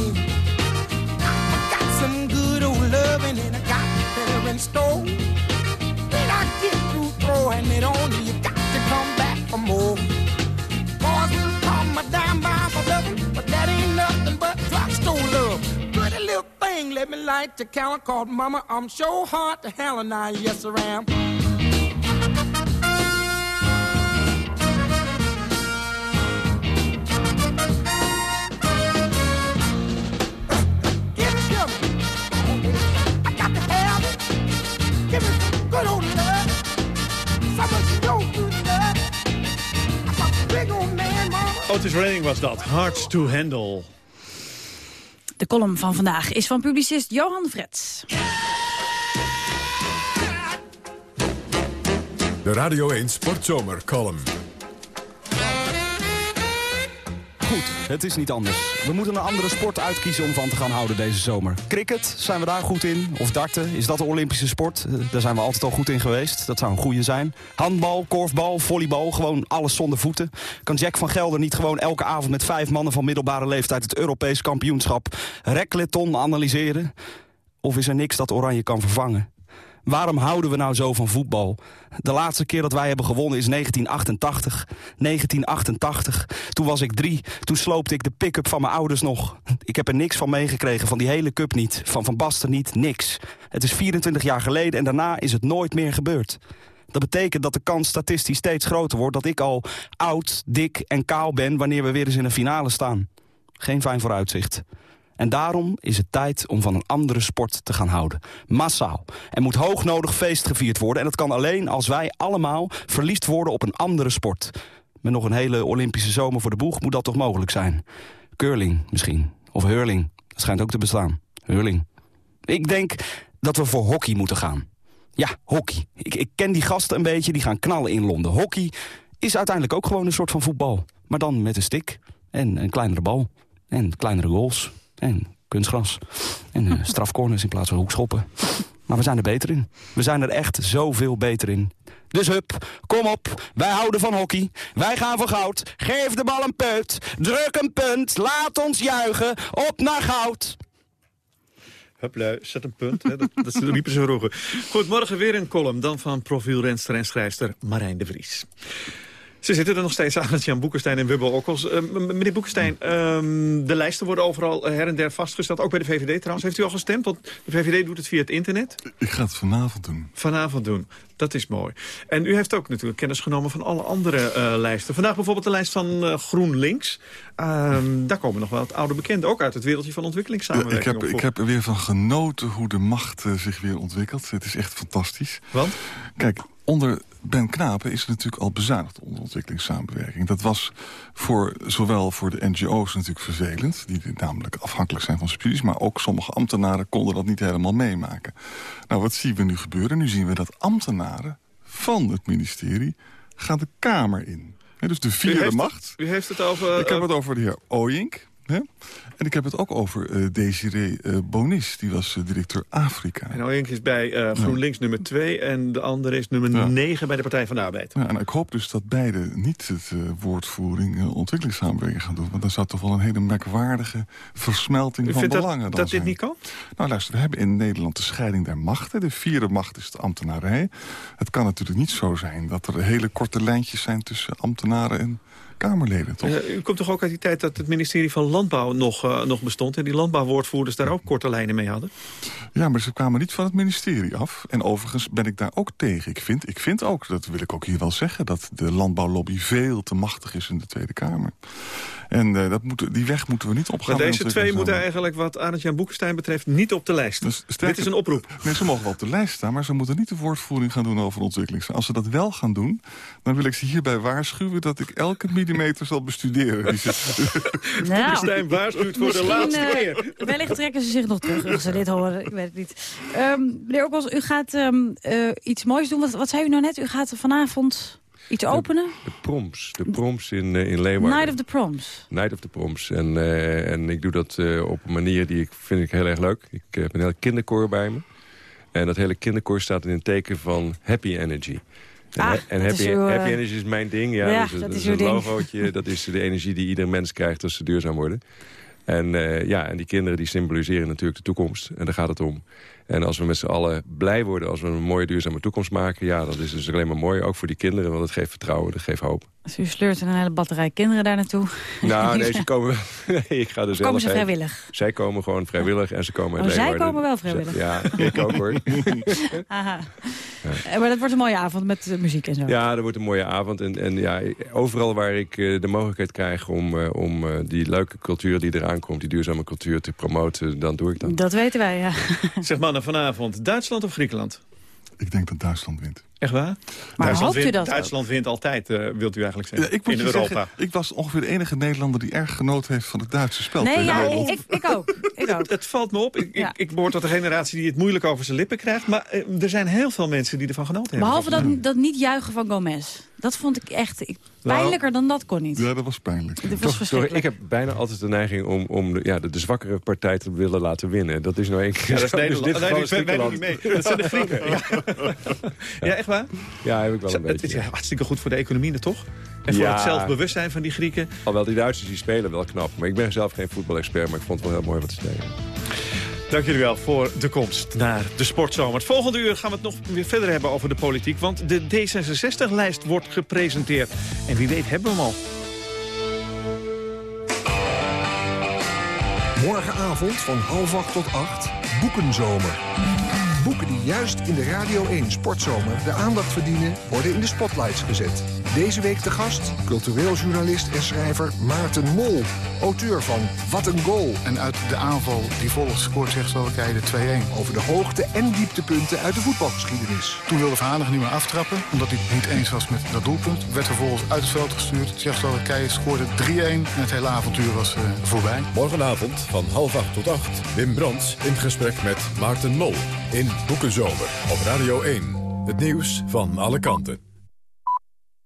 I got some good old loving and I got better in store. When I get through throwing it on you, you got to come back for more. Boys will call my dime by my loving, but that ain't nothing but drugstore love. Pretty little thing, let me light the count called mama. I'm sure hard to hell and I yes around. Give Otis Redding was dat. Hard to handle. De column van vandaag is van publicist Johan Frets. De Radio 1 Sportzomer column. Goed, het is niet anders. We moeten een andere sport uitkiezen om van te gaan houden deze zomer. Cricket, zijn we daar goed in? Of darten, is dat de Olympische sport? Eh, Daar zijn we altijd al goed in geweest. Dat zou een goede zijn. Handbal, korfbal, volleybal, gewoon alles zonder voeten. Kan Jack van Gelder niet gewoon elke avond met vijf mannen van middelbare leeftijd... het Europees kampioenschap Rekleton analyseren? Of is er niks dat Oranje kan vervangen? Waarom houden we nou zo van voetbal? De laatste keer dat wij hebben gewonnen is 1988. 1988. Toen was ik drie. Toen sloopte ik de pick-up van mijn ouders nog. Ik heb er niks van meegekregen, van die hele cup niet. Van Van Basten niet, niks. Het is 24 jaar geleden en daarna is het nooit meer gebeurd. Dat betekent dat de kans statistisch steeds groter wordt... dat ik al oud, dik en kaal ben wanneer we weer eens in een finale staan. Geen fijn vooruitzicht. En daarom is het tijd om van een andere sport te gaan houden. Massaal. Er moet hoognodig feest gevierd worden. En dat kan alleen als wij allemaal verliefd worden op een andere sport. Met nog een hele Olympische zomer voor de boeg moet dat toch mogelijk zijn. Curling misschien. Of hurling. Dat schijnt ook te bestaan. Hurling. Ik denk dat we voor hockey moeten gaan. Ja, hockey. Ik, ik ken die gasten een beetje, die gaan knallen in Londen. Hockey is uiteindelijk ook gewoon een soort van voetbal. Maar dan met een stick en een kleinere bal. En kleinere goals. En kunstgras. En uh, strafcorners in plaats van hoekschoppen. Maar we zijn er beter in. We zijn er echt zoveel beter in. Dus hup, kom op, wij houden van hockey. Wij gaan voor goud. Geef de bal een peut. Druk een punt. Laat ons juichen. Op naar goud. Huplui, zet een punt. Hè? Dat, dat riepen ze vroeger. Goed, morgen weer een column. Dan van profielrenster en schrijfster Marijn de Vries. Ze zitten er nog steeds aan, Jan Boekenstein en Wubbel Okkels. Uh, meneer Boekenstein, um, de lijsten worden overal her en der vastgesteld. Ook bij de VVD trouwens. Heeft u al gestemd? Want de VVD doet het via het internet. Ik ga het vanavond doen. Vanavond doen. Dat is mooi. En u heeft ook natuurlijk kennis genomen van alle andere uh, lijsten. Vandaag bijvoorbeeld de lijst van uh, GroenLinks. Uh, daar komen nog wel het oude bekenden. Ook uit het wereldje van ontwikkelingssamenwerking. Ik, heb, ik heb er weer van genoten hoe de macht zich weer ontwikkelt. Het is echt fantastisch. Want? Kijk, onder Ben Knapen is het natuurlijk al bezuinigd onder ontwikkelingssamenwerking. Dat was voor, zowel voor de NGO's natuurlijk vervelend... die namelijk afhankelijk zijn van subsidies... maar ook sommige ambtenaren konden dat niet helemaal meemaken. Nou, wat zien we nu gebeuren? Nu zien we dat ambtenaren van het ministerie gaan de Kamer in. He, dus de vierde u heeft, macht. U heeft het over... Ik heb het over de heer Oyink. En ik heb het ook over uh, Desiree uh, Bonis, die was uh, directeur Afrika. En Oyink is bij GroenLinks ja. nummer 2 en de andere is nummer 9 ja. bij de Partij van de Arbeid. Ja, en ik hoop dus dat beide niet het woordvoering ontwikkelingssamenwerking gaan doen. Want dan zou toch wel een hele merkwaardige versmelting U van belangen dat, dan dat zijn. dit niet kan? Nou luister, we hebben in Nederland de scheiding der machten. De vierde macht is de ambtenarij. Het kan natuurlijk niet zo zijn dat er hele korte lijntjes zijn tussen ambtenaren en Kamerleden, toch? Uh, u komt toch ook uit die tijd dat het ministerie van Landbouw nog, uh, nog bestond... en die landbouwwoordvoerders daar ook korte lijnen mee hadden? Ja, maar ze kwamen niet van het ministerie af. En overigens ben ik daar ook tegen. Ik vind, ik vind ook, dat wil ik ook hier wel zeggen... dat de landbouwlobby veel te machtig is in de Tweede Kamer. En uh, dat moet, die weg moeten we niet opgaan. Maar deze twee moeten eigenlijk, wat Arend-Jan Boekenstein betreft... niet op de lijst. Dus, Dit is een oproep. Nee, ze mogen wel op de lijst staan... maar ze moeten niet de woordvoering gaan doen over ontwikkeling. Als ze dat wel gaan doen, dan wil ik ze hierbij waarschuwen... dat ik elke millimeter zal bestuderen. Nou, Boekenstein waarschuwt voor de laatste uh, keer. Wellicht trekken ze zich nog terug als ze dit horen. Ik weet het niet. Um, meneer Okkels, u gaat um, uh, iets moois doen. Wat, wat zei u nou net? U gaat vanavond... Iets openen? De, de proms. De proms in, uh, in Leeuwarden. Night of the Proms. Night of the Proms. En, uh, en ik doe dat uh, op een manier die ik vind ik heel erg leuk. Ik heb een hele kinderkoor bij me. En dat hele kinderkoor staat in een teken van happy energy. Ah, en happy, uw, happy energy is mijn ding. Ja, ja dus, dat dus is uw een logootje. dat is de energie die ieder mens krijgt als ze duurzaam worden. En, uh, ja, en die kinderen die symboliseren natuurlijk de toekomst. En daar gaat het om. En als we met z'n allen blij worden als we een mooie duurzame toekomst maken... ja, dat is dus alleen maar mooi, ook voor die kinderen. Want het geeft vertrouwen, dat geeft hoop. Dus u sleurt een hele batterij kinderen daar naartoe? Nou, nee, ze komen... Nee, ik ga dus komen ze vrijwillig? Zij komen gewoon vrijwillig en ze komen oh, zij komen wel vrijwillig? Ja, ik ook hoor. Aha. Ja. Maar dat wordt een mooie avond met uh, muziek en zo? Ja, dat wordt een mooie avond. En, en ja, overal waar ik uh, de mogelijkheid krijg om, uh, om die leuke cultuur die eraan komt... die duurzame cultuur te promoten, dan doe ik dat. Dat weten wij, ja. Zeg mannen, vanavond Duitsland of Griekenland? Ik denk dat Duitsland wint. Echt waar? Maar Duitsland hoopt u wint, dat Duitsland wint altijd, uh, wilt u eigenlijk zeggen, ja, ik moet in je Europa. Zeggen, ik was ongeveer de enige Nederlander die erg genoten heeft van het Duitse spel. Nee, ja, ik, ik, ik, ook. Ik ook. Het, het, valt me op. Ik, ja. ik, ik behoor tot de generatie die het moeilijk over zijn lippen krijgt. Maar uh, er zijn heel veel mensen die ervan genoten hebben. Behalve dat, dat niet juichen van Gomez. Dat vond ik echt... Ik, pijnlijker dan dat kon niet. Ja, dat was pijnlijk. Dat was toch, toch, ik heb bijna altijd de neiging om, om de, ja, de, de zwakkere partij te willen laten winnen. Dat is nou één keer ja, dat is. Nederland. Dus dit nee, geval ik ben niet mee. Dat zijn de Grieken. Ja. ja, echt waar? Ja, heb ik wel een het beetje. is hartstikke goed voor de economie, toch? En voor Ja. het zelfbewustzijn van die Grieken. Alhoewel die Duitsers die spelen wel knap. Maar ik ben zelf geen voetbalexpert, maar ik vond het wel heel mooi wat ze deden. Dank jullie wel voor de komst naar de sportzomer. Het volgende uur gaan we het nog weer verder hebben over de politiek. Want de D66-lijst wordt gepresenteerd. En wie weet hebben we hem al. Morgenavond van half acht tot acht, Boekenzomer. Boeken die juist in de Radio 1 Sportzomer de aandacht verdienen... worden in de spotlights gezet. Deze week de gast, cultureel journalist en schrijver Maarten Mol. Auteur van Wat een Goal. En uit de aanval die volgt scoort Tsjechoslowakije de 2-1. Over de hoogte- en dieptepunten uit de voetbalgeschiedenis. Toen wilde Verhanig niet meer aftrappen, omdat hij het niet eens was met dat doelpunt. Werd vervolgens uit het veld gestuurd. Tsjechoslowakije scoorde 3-1 en het hele avontuur was uh, voorbij. Morgenavond van half acht tot acht. Wim Brands in gesprek met Maarten Mol. In Boekenzomer op Radio 1. Het nieuws van alle kanten.